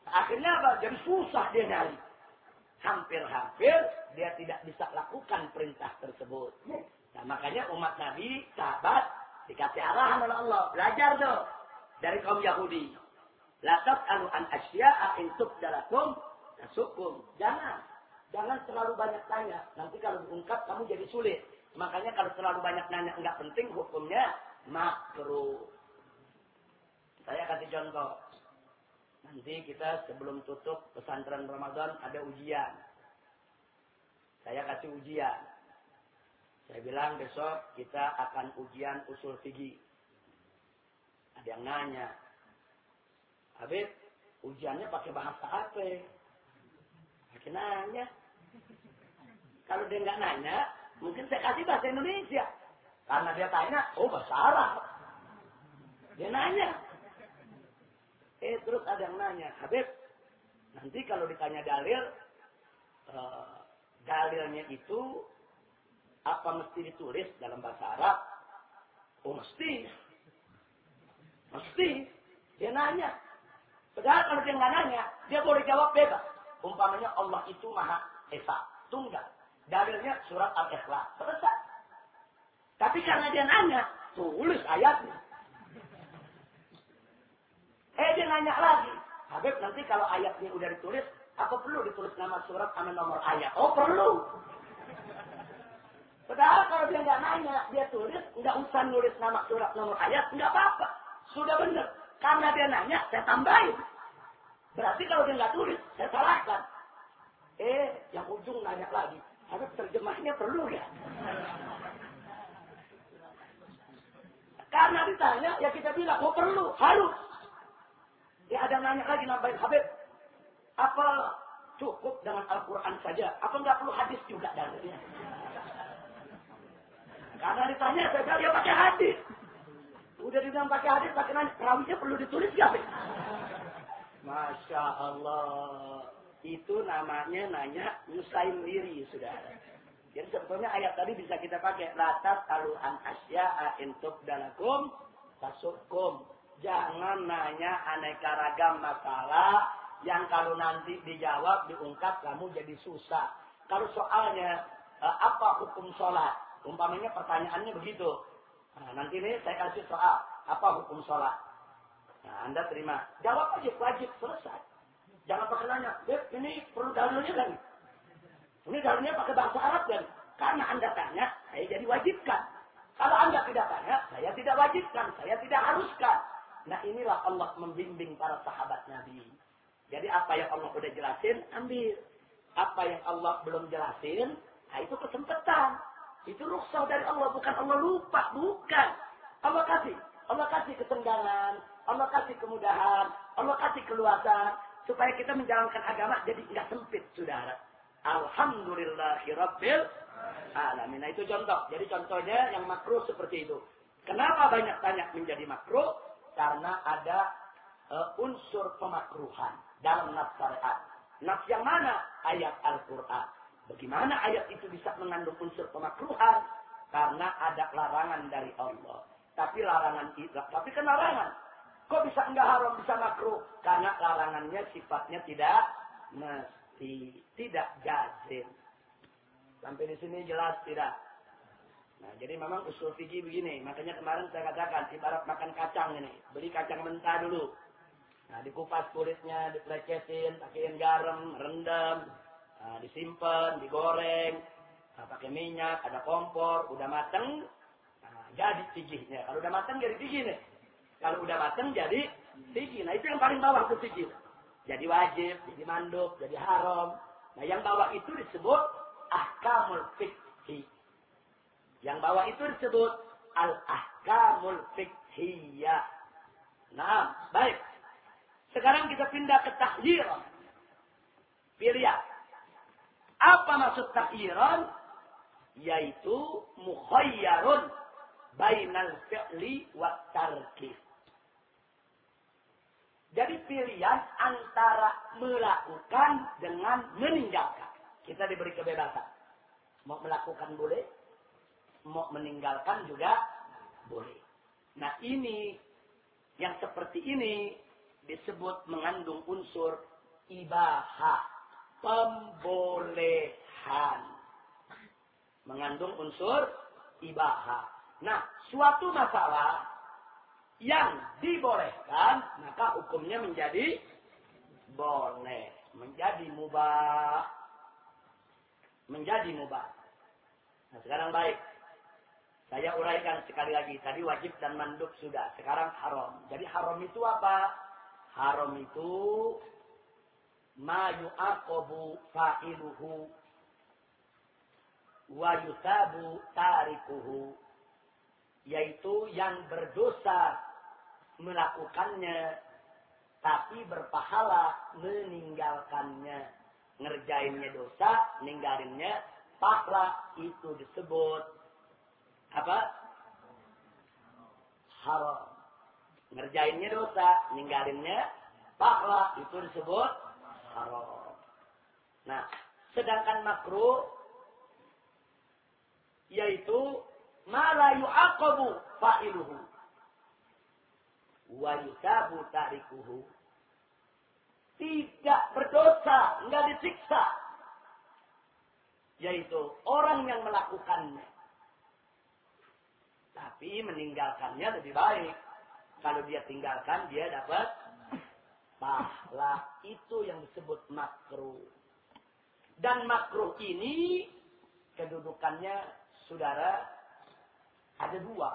Akhirnya apa? Jadi susah dia nyari. Hampir-hampir dia tidak bisa lakukan perintah tersebut. Nah makanya umat Nabi, sahabat, dikasih arahan oleh Allah. Belajar dong dari kaum Yahudi. Latat anu an asya'a intub Tasukum. Jangan. Jangan terlalu banyak tanya. Nanti kalau diungkap kamu jadi sulit. Makanya kalau terlalu banyak nanya enggak penting hukumnya makruh. Saya kasih contoh. Nanti kita sebelum tutup pesantren Ramadan ada ujian. Saya kasih ujian. Saya bilang besok kita akan ujian usul fikih. Ada yang nanya. Habib, ujiannya pakai bahasa apa? Pakai nanya. Kalau dia nggak nanya, mungkin saya kasih bahasa Indonesia. Karena dia tanya, oh bahasa Arab. Dia nanya. Eh terus ada yang nanya, Habib, nanti kalau ditanya dalil, uh, dalilnya itu apa mesti ditulis dalam bahasa Arab? Oh mesti. Mesti. Dia nanya. Padahal kalau dia nggak nanya, dia boleh jawab bebas. Umpamanya Allah itu maha esa, tunggal. Dalilnya surat Al-Ikhlas. Selesai. Tapi karena dia nanya, tulis ayatnya. Eh dia nanya lagi. Habib nanti kalau ayatnya udah ditulis, apa perlu ditulis nama surat sama nomor ayat? Oh perlu. Padahal kalau dia nggak nanya, dia tulis, nggak usah nulis nama surat nomor ayat, nggak apa-apa. Sudah benar. Karena dia nanya, saya tambahin. Berarti kalau dia nggak tulis, saya salahkan. Eh, yang ujung nanya lagi. Ada terjemahnya perlu ya? Karena ditanya, ya kita bilang, oh perlu, harus. Ya ada nanya lagi nambahin Habib. Apa cukup dengan Al-Quran saja? Apa nggak perlu hadis juga dalilnya? Karena ditanya, saya bilang, ya pakai hadis. Udah dibilang pakai hadis, pakai nanya, perawinya perlu ditulis gak? Masya Allah. Itu namanya nanya nyusahin diri, saudara. Jadi sebetulnya ayat tadi bisa kita pakai. Latas aluan asya'a intub dalakum tasukum. Jangan nanya aneka ragam masalah yang kalau nanti dijawab, diungkap, kamu jadi susah. Kalau soalnya, eh, apa hukum sholat? Umpamanya pertanyaannya begitu. Nah, nanti ini saya kasih soal. Apa hukum sholat? Nah, Anda terima. Jawab aja, wajib, selesai. Jangan pakai nanya, ini perlu dalilnya kan? Ini dalilnya pakai bahasa Arab kan? Karena Anda tanya, saya jadi wajibkan. Kalau Anda tidak tanya, saya tidak wajibkan, saya tidak haruskan. Nah inilah Allah membimbing para sahabat Nabi. Jadi apa yang Allah sudah jelasin, ambil. Apa yang Allah belum jelasin, nah itu kesempatan. Itu rukhsah dari Allah, bukan Allah lupa, bukan. Allah kasih. Allah kasih ketenggangan, Allah kasih kemudahan, Allah kasih keluasan, supaya kita menjalankan agama jadi nggak sempit, saudara. Alhamdulillahirabbil alamin. Nah itu contoh. Jadi contohnya yang makruh seperti itu. Kenapa banyak tanya menjadi makruh? Karena ada uh, unsur pemakruhan dalam nafs syariat. Nafs yang mana? Ayat Al-Quran. Bagaimana ayat itu bisa mengandung unsur pemakruhan? Karena ada larangan dari Allah. Tapi larangan itu, tapi larangan. Kok bisa enggak haram, bisa makruh? Karena larangannya sifatnya tidak mesti, tidak jazim. Sampai di sini jelas tidak? Nah, jadi memang usul fikih begini. Makanya kemarin saya katakan, ibarat makan kacang ini. Beli kacang mentah dulu. Nah, dikupas kulitnya, diplecetin, pakaiin garam, rendam, nah, disimpan, digoreng. Nah, pakai minyak, ada kompor, udah mateng, nah, jadi tigihnya. Kalau udah mateng jadi tigih nih. Kalau udah mateng jadi tigih. Nah itu yang paling bawah tuh tigih. Jadi wajib, jadi manduk, jadi haram. Nah yang bawah itu disebut ahkamul fikhi. Yang bawah itu disebut al-ahkamul fikhiyah. Nah, baik. Sekarang kita pindah ke tahyiran. Pilihan. Apa maksud tahyiran? Yaitu mukhayyarun bainal fi'li wa tarki. Jadi pilihan antara melakukan dengan meninggalkan. Kita diberi kebebasan. Mau melakukan boleh, mau meninggalkan juga boleh. Nah ini yang seperti ini disebut mengandung unsur ibaha, pembolehan. Mengandung unsur ibaha. Nah, suatu masalah yang dibolehkan, maka hukumnya menjadi boleh. Menjadi mubah. Menjadi mubah. Nah, sekarang baik. Saya uraikan sekali lagi. Tadi wajib dan manduk sudah. Sekarang haram. Jadi haram itu apa? Haram itu ma yu'aqabu fa'iluhu wa yusabu tarikuhu yaitu yang berdosa melakukannya tapi berpahala meninggalkannya ngerjainnya dosa ninggalinnya pahala itu disebut apa? Haram. Ngerjainnya dosa, ninggalinnya pahala itu disebut haram. Nah, sedangkan makruh yaitu mala yu'aqabu fa'iluhu wa tarikuhu. Tidak berdosa, enggak disiksa. Yaitu orang yang melakukannya tapi meninggalkannya lebih baik. Kalau dia tinggalkan, dia dapat pahala. Itu yang disebut makruh. Dan makruh ini, kedudukannya, saudara, ada dua.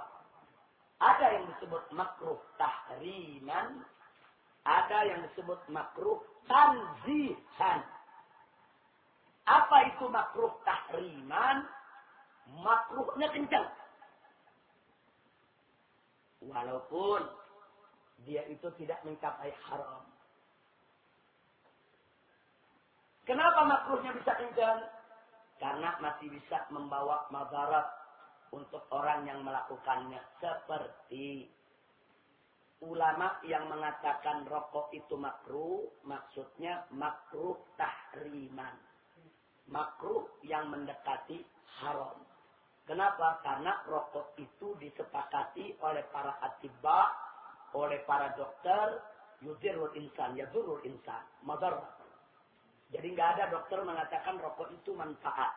Ada yang disebut makruh tahriman. Ada yang disebut makruh tanzihan. Apa itu makruh tahriman? Makruhnya kencang Walaupun dia itu tidak mencapai haram. Kenapa makruhnya bisa kencang? Karena masih bisa membawa madarat untuk orang yang melakukannya. Seperti ulama yang mengatakan rokok itu makruh, maksudnya makruh tahriman. Makruh yang mendekati haram. Kenapa? Karena rokok itu disepakati oleh para atiba, oleh para dokter, yudirul insan, yadurul insan, madar. Jadi nggak ada dokter mengatakan rokok itu manfaat.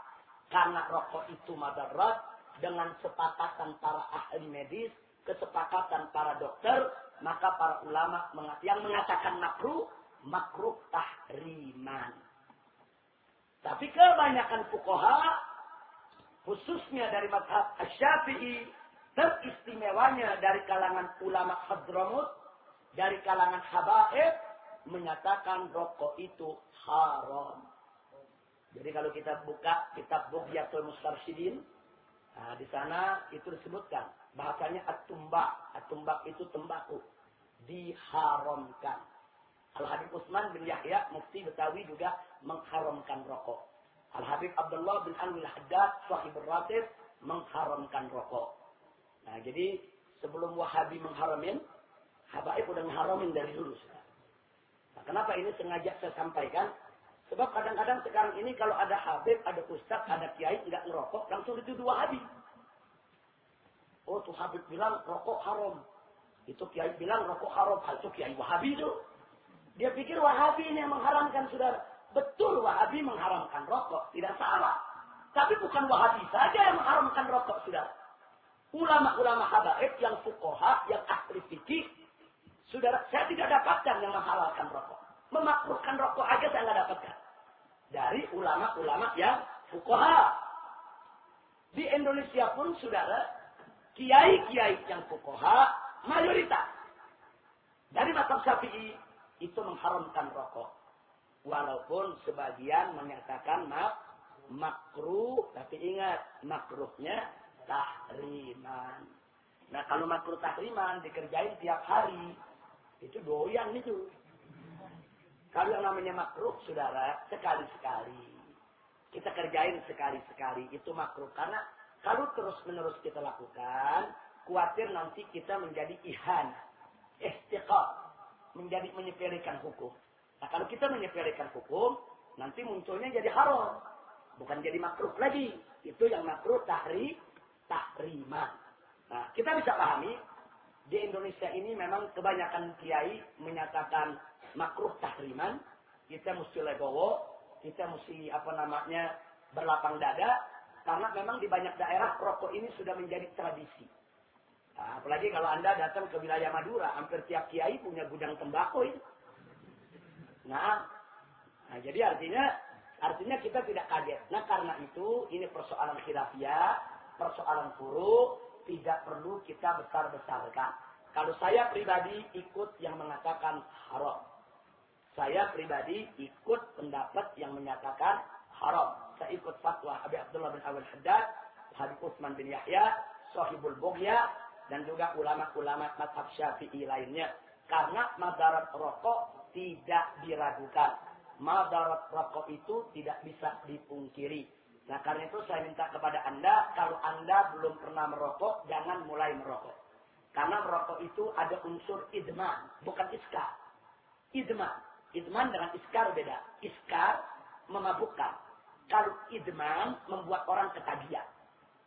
Karena rokok itu madarat, dengan sepakatan para ahli medis, kesepakatan para dokter, maka para ulama yang mengatakan makruh, makruh tahriman. Tapi kebanyakan fukoha khususnya dari madhab Asyafi'i, teristimewanya dari kalangan ulama Hadramut, dari kalangan habaib, menyatakan rokok itu haram. Jadi kalau kita buka kitab Bughyatul Mustarsyidin, nah di sana itu disebutkan bahasanya at-tumbak. At-tumbak itu tembakau. Diharamkan. Al-Habib Utsman bin Yahya, mufti Betawi juga mengharamkan rokok. Al-Habib Abdullah bin Anwil Haddad, sahibul ratib, mengharamkan rokok. Nah, jadi sebelum Wahabi mengharamin, Habaib udah mengharamin dari dulu. Nah, kenapa ini sengaja saya sampaikan? Sebab kadang-kadang sekarang ini kalau ada Habib, ada Ustaz, ada Kiai, nggak ngerokok, langsung itu dua Wahabi. Oh, tuh Habib bilang rokok haram. Itu Kiai bilang rokok haram. Hal itu Kiai Wahabi itu. Dia pikir Wahabi ini yang mengharamkan saudara. Betul Wahabi mengharamkan rokok, tidak salah. Tapi bukan Wahabi saja yang mengharamkan rokok, sudah. Ulama-ulama habaib yang fukoha, yang ahli fikih, saudara, saya tidak dapatkan yang menghalalkan rokok. Memakruhkan rokok aja saya nggak dapatkan. Dari ulama-ulama yang fukoha. Di Indonesia pun, saudara, kiai-kiai yang fukoha mayoritas. Dari mata syafi'i, itu mengharamkan rokok. Walaupun sebagian menyatakan mak makruh, tapi ingat makruhnya tahriman. Nah kalau makruh tahriman dikerjain tiap hari, itu doyan itu. Kalau yang namanya makruh, saudara, sekali-sekali. Kita kerjain sekali-sekali, itu makruh. Karena kalau terus-menerus kita lakukan, khawatir nanti kita menjadi ihan. Istiqah. Menjadi menyepelekan hukum. Nah kalau kita menyepelekan hukum, nanti munculnya jadi haram. Bukan jadi makruh lagi. Itu yang makruh tahri, tahriman. Nah, kita bisa pahami, di Indonesia ini memang kebanyakan kiai menyatakan makruh tahriman. Kita mesti legowo, kita mesti apa namanya berlapang dada, karena memang di banyak daerah rokok ini sudah menjadi tradisi. Nah, apalagi kalau Anda datang ke wilayah Madura, hampir tiap kiai punya gudang tembakau itu. Nah, nah jadi artinya artinya kita tidak kaget. Nah karena itu ini persoalan khilafiyah, persoalan furu, tidak perlu kita besar-besarkan. Kalau saya pribadi ikut yang mengatakan haram. Saya pribadi ikut pendapat yang menyatakan haram. Saya ikut fatwa Abi Abdullah bin Awal Haddad, Habib Utsman bin Yahya, Sahibul Bughya, dan juga ulama-ulama madhab syafi'i lainnya. Karena madarat rokok tidak diragukan. Madarat rokok itu tidak bisa dipungkiri. Nah karena itu saya minta kepada Anda, kalau Anda belum pernah merokok, jangan mulai merokok. Karena merokok itu ada unsur idman, bukan iskar. Idman. Idman dengan iskar beda. Iskar memabukkan. Kalau idman membuat orang ketagihan.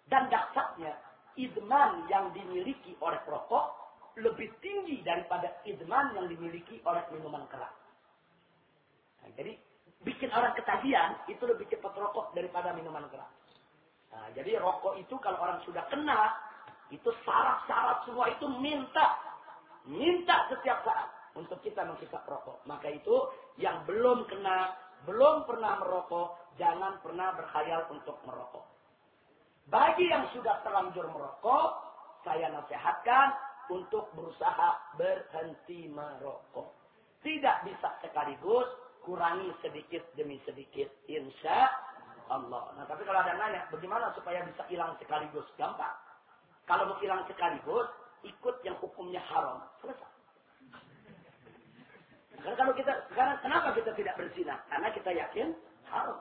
Dan dasarnya, idman yang dimiliki oleh perokok lebih tinggi daripada idman yang dimiliki oleh minuman keras. Nah, jadi, bikin orang ketagihan itu lebih cepat rokok daripada minuman keras. Nah, jadi rokok itu kalau orang sudah kena, itu syarat-syarat semua itu minta. Minta setiap saat untuk kita menghisap rokok. Maka itu yang belum kena, belum pernah merokok, jangan pernah berkhayal untuk merokok. Bagi yang sudah terlanjur merokok, saya nasihatkan untuk berusaha berhenti merokok. Tidak bisa sekaligus, kurangi sedikit demi sedikit. Insya Allah. Nah, tapi kalau ada nanya, bagaimana supaya bisa hilang sekaligus? Gampang. Kalau mau hilang sekaligus, ikut yang hukumnya haram. Selesai. Karena kalau kita sekarang kenapa kita tidak berzina? Karena kita yakin haram.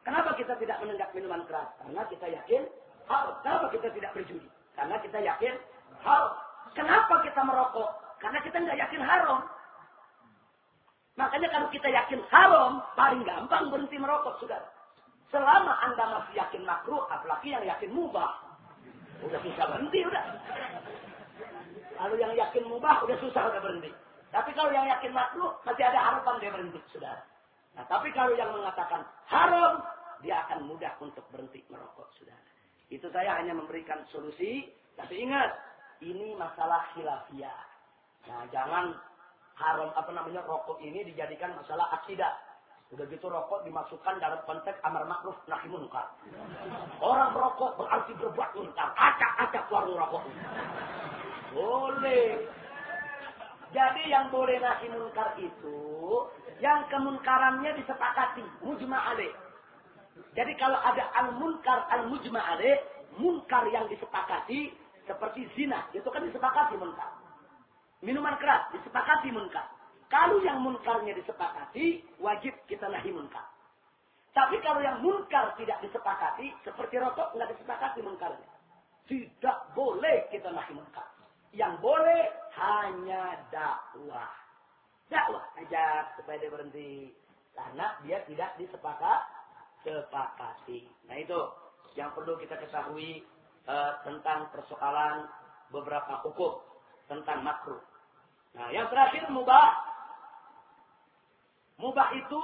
Kenapa kita tidak menenggak minuman keras? Karena kita yakin haram. Kenapa kita tidak berjudi? Karena kita yakin haram. Kenapa kita merokok? Karena kita nggak yakin haram. Makanya kalau kita yakin haram, paling gampang berhenti merokok, sudah. Selama Anda masih yakin makruh, apalagi yang yakin mubah. Udah susah berhenti, udah. Kalau yang yakin mubah, udah susah udah berhenti. Tapi kalau yang yakin makruh, masih ada harapan dia berhenti, sudah. Nah, tapi kalau yang mengatakan haram, dia akan mudah untuk berhenti merokok, sudah. Itu saya hanya memberikan solusi, tapi ingat, ini masalah khilafiyah. Nah, jangan haram apa namanya rokok ini dijadikan masalah akidah. Udah gitu rokok dimasukkan dalam konteks amar makruf nahi munkar. Orang merokok berarti berbuat munkar. Acak-acak warung rokok. Boleh. Jadi yang boleh nahi munkar itu, yang kemunkarannya disepakati, mujma alaih. Jadi kalau ada al-munkar, al-mujma munkar yang disepakati, seperti zina, itu kan disepakati munkar. Minuman keras, disepakati munkar. Kalau yang munkarnya disepakati, wajib kita nahi munkar. Tapi kalau yang munkar tidak disepakati, seperti rokok, nggak disepakati munkarnya. Tidak boleh kita nahi munkar. Yang boleh hanya dakwah. Dakwah aja supaya dia berhenti. Karena dia tidak disepakat, sepakati. Nah itu yang perlu kita ketahui uh, tentang persoalan beberapa hukum tentang makruh. Nah yang terakhir mubah. Mubah itu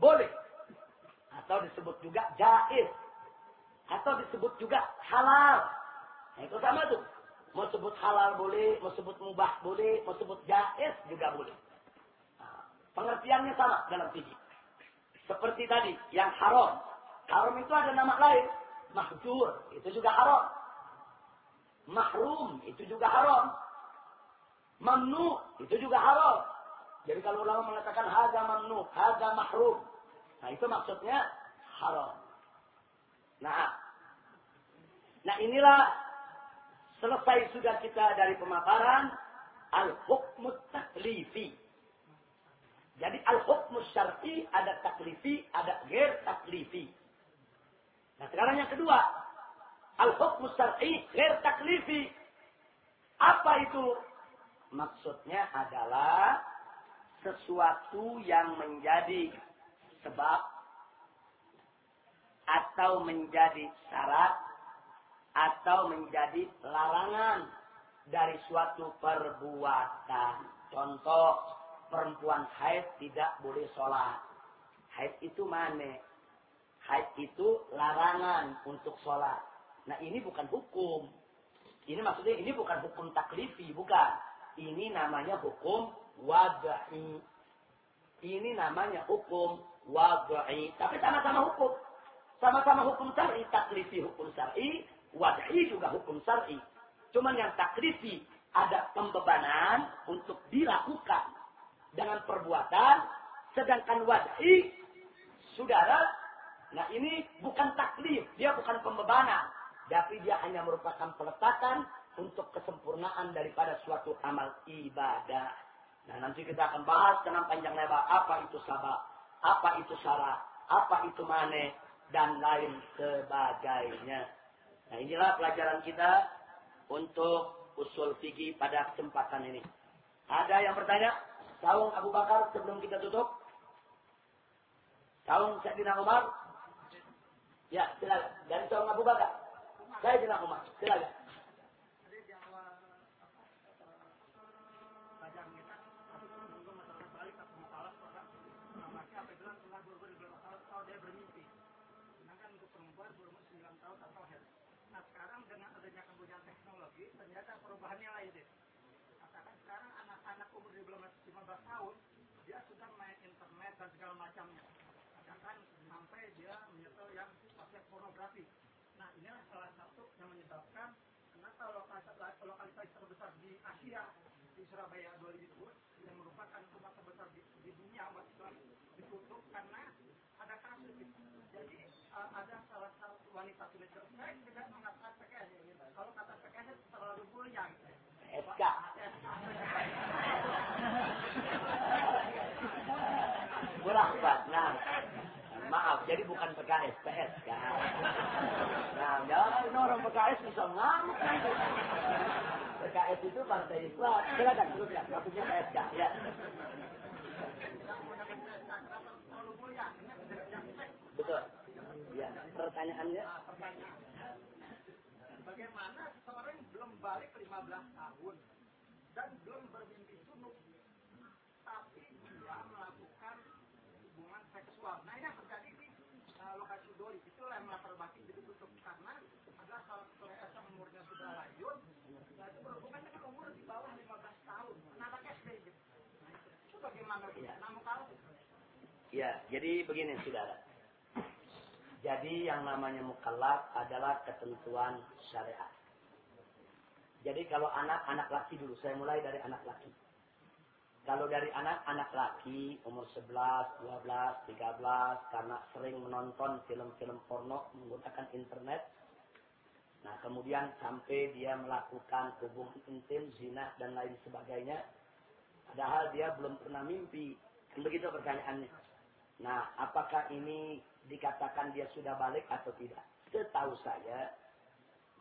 boleh. Atau disebut juga jais. Atau disebut juga halal. Nah itu sama tuh. Mau sebut halal boleh, mau sebut mubah boleh, mau sebut jais juga boleh. Nah, pengertiannya sama dalam fikih. Seperti tadi, yang haram. Haram itu ada nama lain. mahjur, itu juga haram. Mahrum, itu juga haram. Mamnu, itu juga haram. Jadi kalau ulama mengatakan haga mamnu, haga mahrum. Nah itu maksudnya haram. Nah, nah inilah selesai sudah kita dari pemaparan al-hukmu taklifi. Jadi al-hukmu syar'i ada taklifi, ada ghair taklifi. Nah sekarang yang kedua, al-hukmu syar'i ghair taklifi. Apa itu? Maksudnya adalah sesuatu yang menjadi sebab atau menjadi syarat atau menjadi larangan dari suatu perbuatan. Contoh, perempuan haid tidak boleh sholat. Haid itu mana? Haid itu larangan untuk sholat. Nah ini bukan hukum. Ini maksudnya ini bukan hukum taklifi, bukan. Ini namanya hukum wadai. Ini namanya hukum wadai. Tapi sama-sama hukum. Sama-sama hukum syar'i, taklifi hukum syar'i, wadai juga hukum syar'i. Cuman yang taklifi ada pembebanan untuk dilakukan dengan perbuatan, sedangkan wadai, saudara, nah ini bukan taklif, dia bukan pembebanan, tapi dia hanya merupakan peletakan untuk kesempurnaan daripada suatu amal ibadah. Nah nanti kita akan bahas dengan panjang lebar apa itu sabab, apa itu syarat, apa itu mane, dan lain sebagainya. Nah inilah pelajaran kita untuk usul fikih pada kesempatan ini. Ada yang bertanya? Saung Abu Bakar sebelum kita tutup? Saung Sayyidina Umar? Ya, silakan. Dari saung Abu Bakar. Sayyidina Umar. Silakan. dan segala macamnya. Bahkan sampai dia menyetel yang pakai pornografi. Nah inilah salah satu yang menyebabkan kenapa lokalitas, lokalitas terbesar di Asia di Surabaya 2000 yang merupakan rumah terbesar di, di dunia umat Islam ditutup karena ada kasus jadi uh, ada salah satu wanita tulisan saya tidak mengatakan PKS kalau kata PKS terlalu mulia gitu. SK. Murahbat. Nah, maaf, jadi bukan PKS, PS kan. Nah, ya ini orang PKS bisa ngamuk. PKS itu partai Islam. Silakan teruskan, maksudnya PSK. Ya. Betul. Ya, pertanyaannya. Bagaimana seseorang belum balik 15 tahun dan belum bermimpi sunuk, tapi dia melakukan hubungan seksual. Nah ini yang terjadi di uh, lokasi Dori. Itulah yang melatar batin jadi tutup karena adalah kalau yang umurnya sudah lanjut, nah itu berhubungan dengan umur di bawah 15 tahun. Anak SD gitu. Nah itu, itu bagaimana? Ya. Nah, kalau Ya, jadi begini saudara. Jadi yang namanya mukallaf adalah ketentuan syariat. Jadi kalau anak, anak laki dulu. Saya mulai dari anak laki. Kalau dari anak, anak laki umur 11, 12, 13 karena sering menonton film-film porno menggunakan internet. Nah kemudian sampai dia melakukan hubungan intim, zina dan lain sebagainya. Padahal dia belum pernah mimpi. Kan begitu pertanyaannya. Nah apakah ini dikatakan dia sudah balik atau tidak. Setahu saya,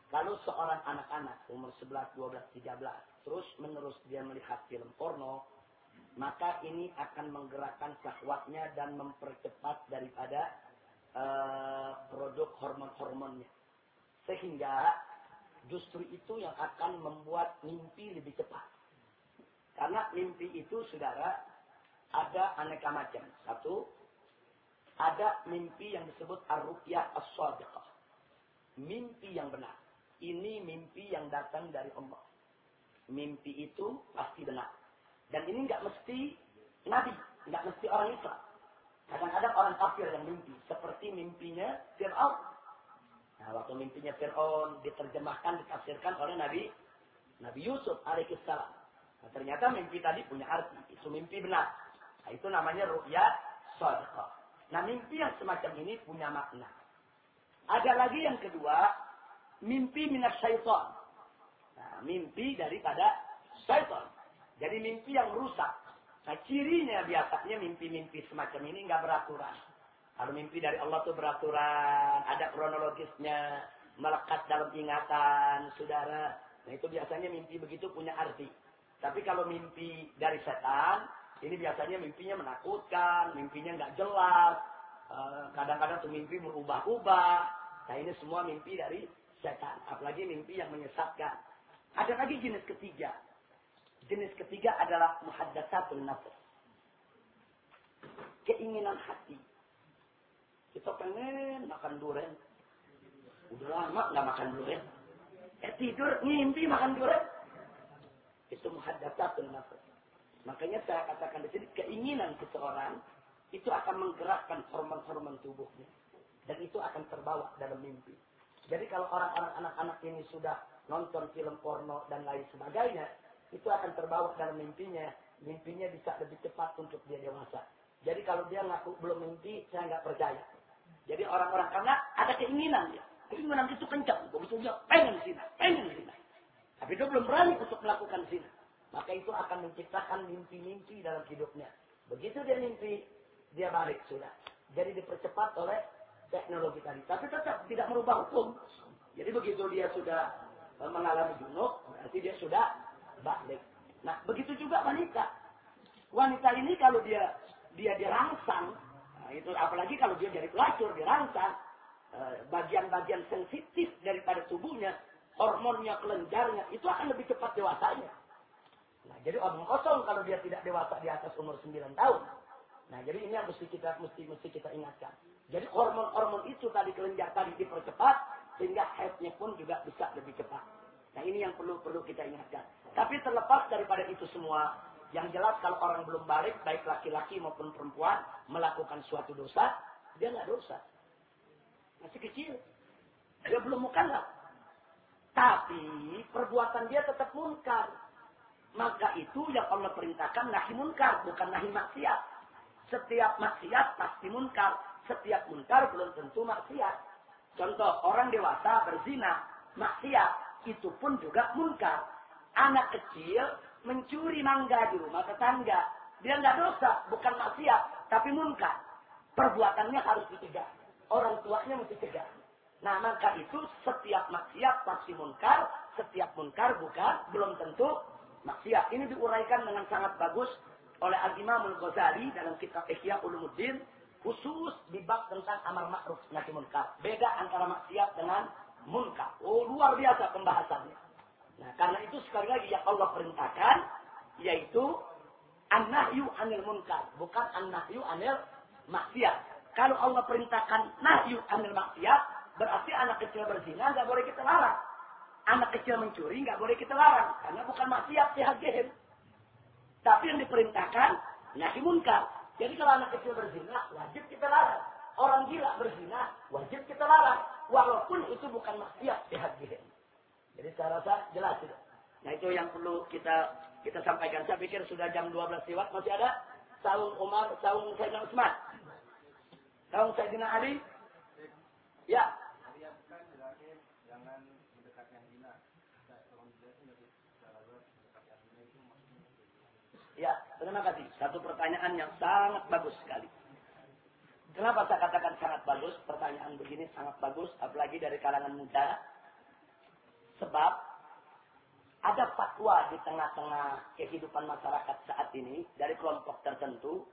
kalau seorang anak-anak umur 11, 12, 13, terus menerus dia melihat film porno, maka ini akan menggerakkan syahwatnya dan mempercepat daripada uh, produk hormon-hormonnya. Sehingga justru itu yang akan membuat mimpi lebih cepat. Karena mimpi itu, saudara, ada aneka macam. Satu, ada mimpi yang disebut ar-ruqyah as-sadiqah. Mimpi yang benar. Ini mimpi yang datang dari Allah. Mimpi itu pasti benar. Dan ini nggak mesti nabi, nggak mesti orang Islam. Kadang-kadang orang kafir yang mimpi, seperti mimpinya Fir'aun. Nah, waktu mimpinya Fir'aun diterjemahkan, ditafsirkan oleh Nabi Nabi Yusuf alaihissalam. Nah, ternyata mimpi tadi punya arti. Itu mimpi benar. Nah, itu namanya ru'ya sodqa. Nah, mimpi yang semacam ini punya makna. Ada lagi yang kedua, mimpi minas syaitan. Nah, mimpi daripada syaitan. Jadi mimpi yang rusak. Nah, cirinya biasanya mimpi-mimpi semacam ini nggak beraturan. Kalau mimpi dari Allah itu beraturan, ada kronologisnya, melekat dalam ingatan, saudara. Nah itu biasanya mimpi begitu punya arti. Tapi kalau mimpi dari setan, ini biasanya mimpinya menakutkan, mimpinya nggak jelas. Eh, kadang-kadang tuh mimpi berubah-ubah. Nah ini semua mimpi dari setan. Apalagi mimpi yang menyesatkan. Ada lagi jenis ketiga. Jenis ketiga adalah muhaddatsatul nafs. Keinginan hati. Kita pengen makan durian. Udah lama nggak makan durian. Eh tidur, ngimpi makan durian. Itu muhaddatsatul nafs. Makanya saya katakan di sini keinginan seseorang itu akan menggerakkan hormon-hormon tubuhnya. Dan itu akan terbawa dalam mimpi. Jadi kalau orang-orang anak-anak ini sudah nonton film porno dan lain sebagainya, itu akan terbawa dalam mimpinya. Mimpinya bisa lebih cepat untuk dia dewasa. Jadi kalau dia ngaku belum mimpi, saya nggak percaya. Jadi orang-orang karena ada keinginan ya. Keinginan itu kencang. Begitu dia pengen zina, pengen zina. Tapi dia belum berani untuk melakukan zina. Maka itu akan menciptakan mimpi-mimpi dalam hidupnya. Begitu dia mimpi, dia balik sudah. Jadi dipercepat oleh teknologi tadi. Tapi tetap tidak merubah hukum. Jadi begitu dia sudah mengalami junub, berarti dia sudah balik. Nah, begitu juga wanita. Wanita ini kalau dia dia dirangsang, Nah, itu apalagi kalau dia jadi pelacur, dirangsang, eh, bagian-bagian sensitif daripada tubuhnya, hormonnya, kelenjarnya, itu akan lebih cepat dewasanya. Nah, jadi omong kosong kalau dia tidak dewasa di atas umur 9 tahun. Nah, jadi ini yang mesti kita mesti mesti kita ingatkan. Jadi hormon-hormon itu tadi kelenjar tadi dipercepat sehingga headnya pun juga bisa lebih cepat. Nah, ini yang perlu perlu kita ingatkan. Tapi terlepas daripada itu semua, yang jelas kalau orang belum balik, baik laki-laki maupun perempuan, melakukan suatu dosa, dia nggak dosa. Masih kecil. Dia belum mukallaf. Tapi perbuatan dia tetap munkar. Maka itu yang Allah perintahkan nahi munkar, bukan nahi maksiat. Setiap maksiat pasti munkar. Setiap munkar belum tentu maksiat. Contoh, orang dewasa berzina, maksiat. Itu pun juga munkar. Anak kecil mencuri mangga di rumah tetangga. Dia nggak dosa, bukan maksiat, tapi munkar. Perbuatannya harus dicegah. Orang tuanya mesti cegah. Nah, maka itu setiap maksiat pasti munkar, setiap munkar bukan, belum tentu maksiat. Ini diuraikan dengan sangat bagus oleh Al-Imam Al-Ghazali dalam kitab Ihya Ulumuddin, khusus di bab tentang amar ma'ruf nahi munkar. Beda antara maksiat dengan munkar. Oh, luar biasa pembahasannya. Nah, karena itu sekali lagi yang Allah perintahkan yaitu an-nahyu anil munkar, bukan an-nahyu anil maksiat. Kalau Allah perintahkan nahyu anil maksiat, berarti anak kecil berzina nggak boleh kita larang. Anak kecil mencuri nggak boleh kita larang karena bukan maksiat dihagihim. Tapi yang diperintahkan nahyu munkar. Jadi kalau anak kecil berzina wajib kita larang. Orang gila berzina wajib kita larang. Walaupun itu bukan maksiat dihagihim. Jadi saya rasa jelas itu. Nah itu yang perlu kita kita sampaikan. Saya pikir sudah jam 12 lewat. Masih ada? Saung Umar, saung Sayyidina Utsman. Saung Sayyidina Ali. Ya. Ya, terima kasih. Satu pertanyaan yang sangat bagus sekali. Kenapa saya katakan sangat bagus? Pertanyaan begini sangat bagus, apalagi dari kalangan muda. Sebab ada fatwa di tengah-tengah kehidupan masyarakat saat ini dari kelompok tertentu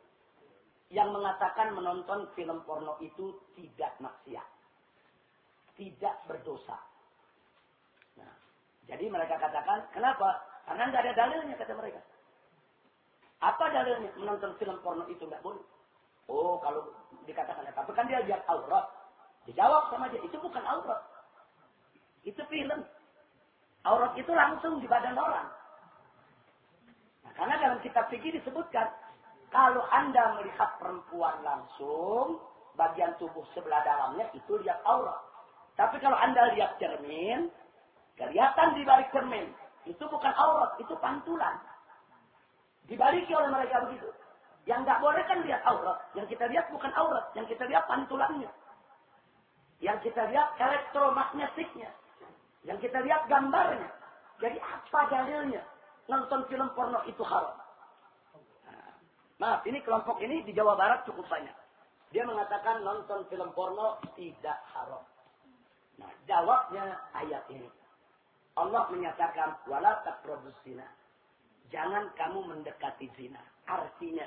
yang mengatakan menonton film porno itu tidak maksiat. Tidak berdosa. Nah, jadi mereka katakan, kenapa? Karena nggak ada dalilnya kata mereka. Apa dalilnya menonton film porno itu nggak boleh? Oh, kalau dikatakan apa? Kan dia lihat aurat. Dijawab sama dia, itu bukan aurat. Itu film. Aurat itu langsung di badan orang. Nah, karena dalam kitab fikih disebutkan, kalau Anda melihat perempuan langsung, bagian tubuh sebelah dalamnya itu lihat aurat. Tapi kalau Anda lihat cermin, kelihatan di balik cermin. Itu bukan aurat, itu pantulan. Dibaliki oleh mereka begitu. Yang nggak boleh kan lihat aurat. Yang kita lihat bukan aurat. Yang kita lihat pantulannya. Yang kita lihat elektromagnetiknya. Yang kita lihat gambarnya. Jadi apa dalilnya? Nonton film porno itu haram. Nah, maaf, ini kelompok ini di Jawa Barat cukup banyak. Dia mengatakan nonton film porno tidak haram. Nah, jawabnya ayat ini. Allah menyatakan wala taqrabus zina. Jangan kamu mendekati zina. Artinya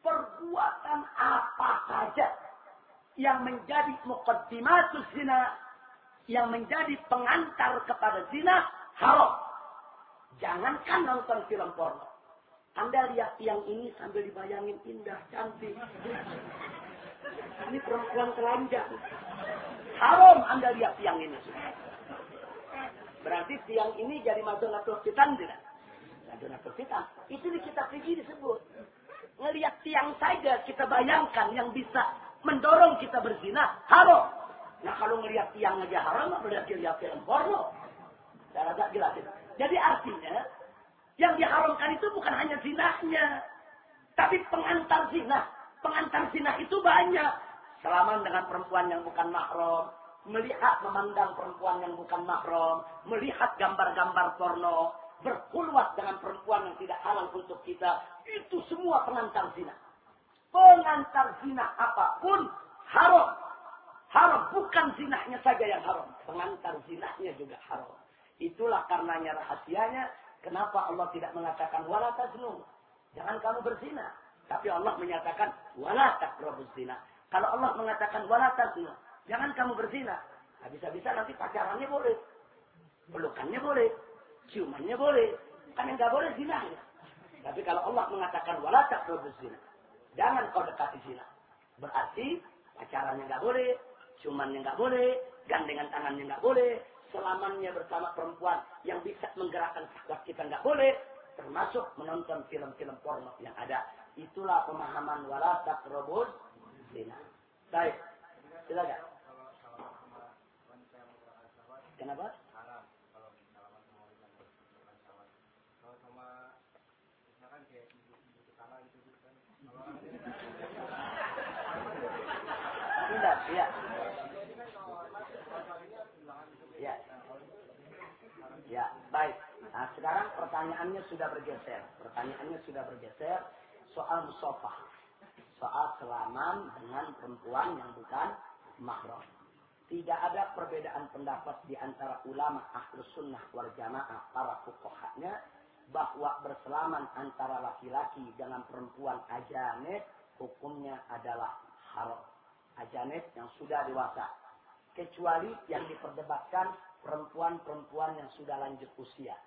perbuatan apa saja yang menjadi muqaddimatus zina, yang menjadi pengantar kepada zina haram. Jangankan nonton film porno. Anda lihat tiang ini sambil dibayangin indah, cantik. Ini perempuan telanjang. Haram Anda lihat tiang ini. Berarti tiang ini jadi madonatul fitan tidak? Madonatul fitan. Itu di kitab fikih disebut. Ngelihat tiang saja kita bayangkan yang bisa mendorong kita berzina, haram. Nah kalau ngelihat tiang aja haram, berarti lihat film porno. Agak jelasin. Jadi artinya, yang diharamkan itu bukan hanya zinahnya. Tapi pengantar zina. Pengantar zina itu banyak. Selaman dengan perempuan yang bukan mahram. Melihat memandang perempuan yang bukan mahram. Melihat gambar-gambar porno. Berkulwat dengan perempuan yang tidak halal untuk kita. Itu semua pengantar zina. Pengantar zina apa pun haram. Haram. Bukan zinahnya saja yang haram. Pengantar zinahnya juga haram. Itulah karenanya rahasianya. Kenapa Allah tidak mengatakan wala taznu. Jangan kamu berzina. Tapi Allah menyatakan wala taqrabuz zina. Kalau Allah mengatakan wala taznu. Jangan kamu berzina. Nah, bisa-bisa nanti pacarannya boleh. Pelukannya boleh. Ciumannya boleh. Kan yang nggak boleh zina. Ya. Tapi kalau Allah mengatakan wala taqrabuz zina. Jangan kau dekati zina. Berarti pacarannya nggak boleh. Ciumannya nggak boleh. Gandengan tangannya nggak boleh selamannya bersama perempuan yang bisa menggerakkan syahwat kita nggak boleh, termasuk menonton film-film porno yang ada. Itulah pemahaman wala taqrabuz zina. Baik. Silakan. Kenapa? Tidak, ya. Ya. Ya, baik. Nah, sekarang pertanyaannya sudah bergeser. Pertanyaannya sudah bergeser soal musofah. Soal selaman dengan perempuan yang bukan mahram. Tidak ada perbedaan pendapat di antara ulama ahlu sunnah wal jamaah para fukohanya bahwa berselaman antara laki-laki dengan perempuan ajanet hukumnya adalah haram. Ajanet yang sudah dewasa kecuali yang diperdebatkan perempuan-perempuan yang sudah lanjut usia.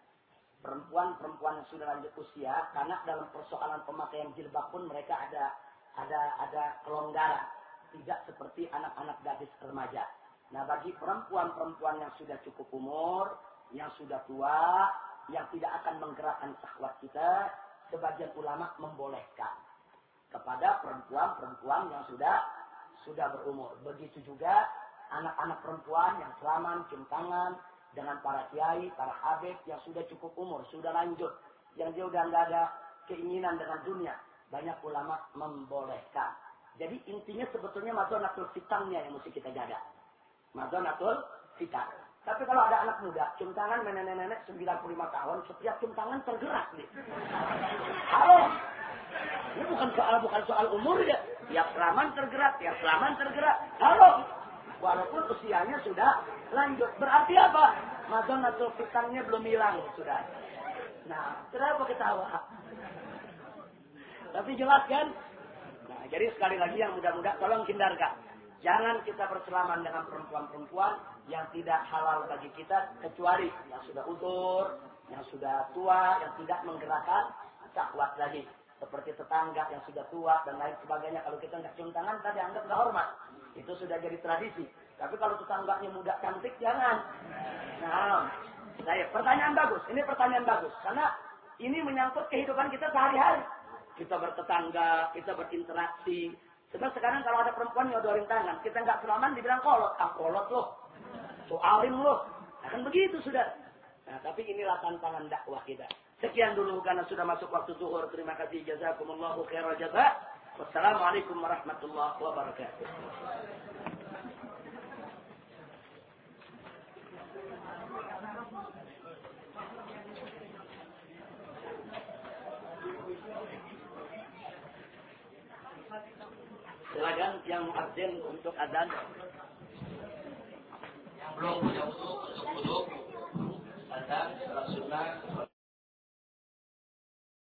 Perempuan-perempuan yang sudah lanjut usia, karena dalam persoalan pemakaian jilbab pun mereka ada ada ada kelonggaran, tidak seperti anak-anak gadis remaja. Nah, bagi perempuan-perempuan yang sudah cukup umur, yang sudah tua, yang tidak akan menggerakkan syahwat kita, sebagian ulama membolehkan kepada perempuan-perempuan yang sudah sudah berumur. Begitu juga anak-anak perempuan yang selaman, cium tangan dengan para kiai, para habib yang sudah cukup umur, sudah lanjut, yang dia udah nggak ada keinginan dengan dunia. Banyak ulama membolehkan. Jadi intinya sebetulnya madonatul fitannya yang mesti kita jaga. Madonatul fitan. Tapi kalau ada anak muda, cium tangan nenek-nenek 95 tahun, setiap cium tangan tergerak nih. Halo. Ini bukan soal bukan soal umur ya. Tiap selaman tergerak, tiap selaman tergerak. Halo. Walaupun usianya sudah lanjut. Berarti apa? Madonatul fitannya belum hilang sudah. Nah, kenapa ketawa? Tapi jelas kan? Nah, jadi sekali lagi yang muda-muda tolong hindarkan. Jangan kita berselaman dengan perempuan-perempuan yang tidak halal bagi kita kecuali yang sudah utur, yang sudah tua, yang tidak menggerakkan syahwat lagi. Seperti tetangga yang sudah tua dan lain sebagainya. Kalau kita nggak cium tangan, tadi anggap nggak hormat. Itu sudah jadi tradisi. Tapi kalau tetangganya muda cantik, jangan. Nah, saya pertanyaan bagus. Ini pertanyaan bagus. Karena ini menyangkut kehidupan kita sehari-hari. Kita bertetangga, kita berinteraksi. Sebab sekarang kalau ada perempuan nyodorin tangan, kita nggak selaman dibilang kolot. Ah, kolot loh. So alim loh. Akan begitu sudah. Nah, tapi inilah tantangan dakwah kita. Sekian dulu karena sudah masuk waktu zuhur. Terima kasih jazakumullahu Wassalamualaikum warahmatullahi wabarakatuh. Silakan yang muadzin untuk adzan. Yang belum punya untuk wudhu. Adzan, sunnah.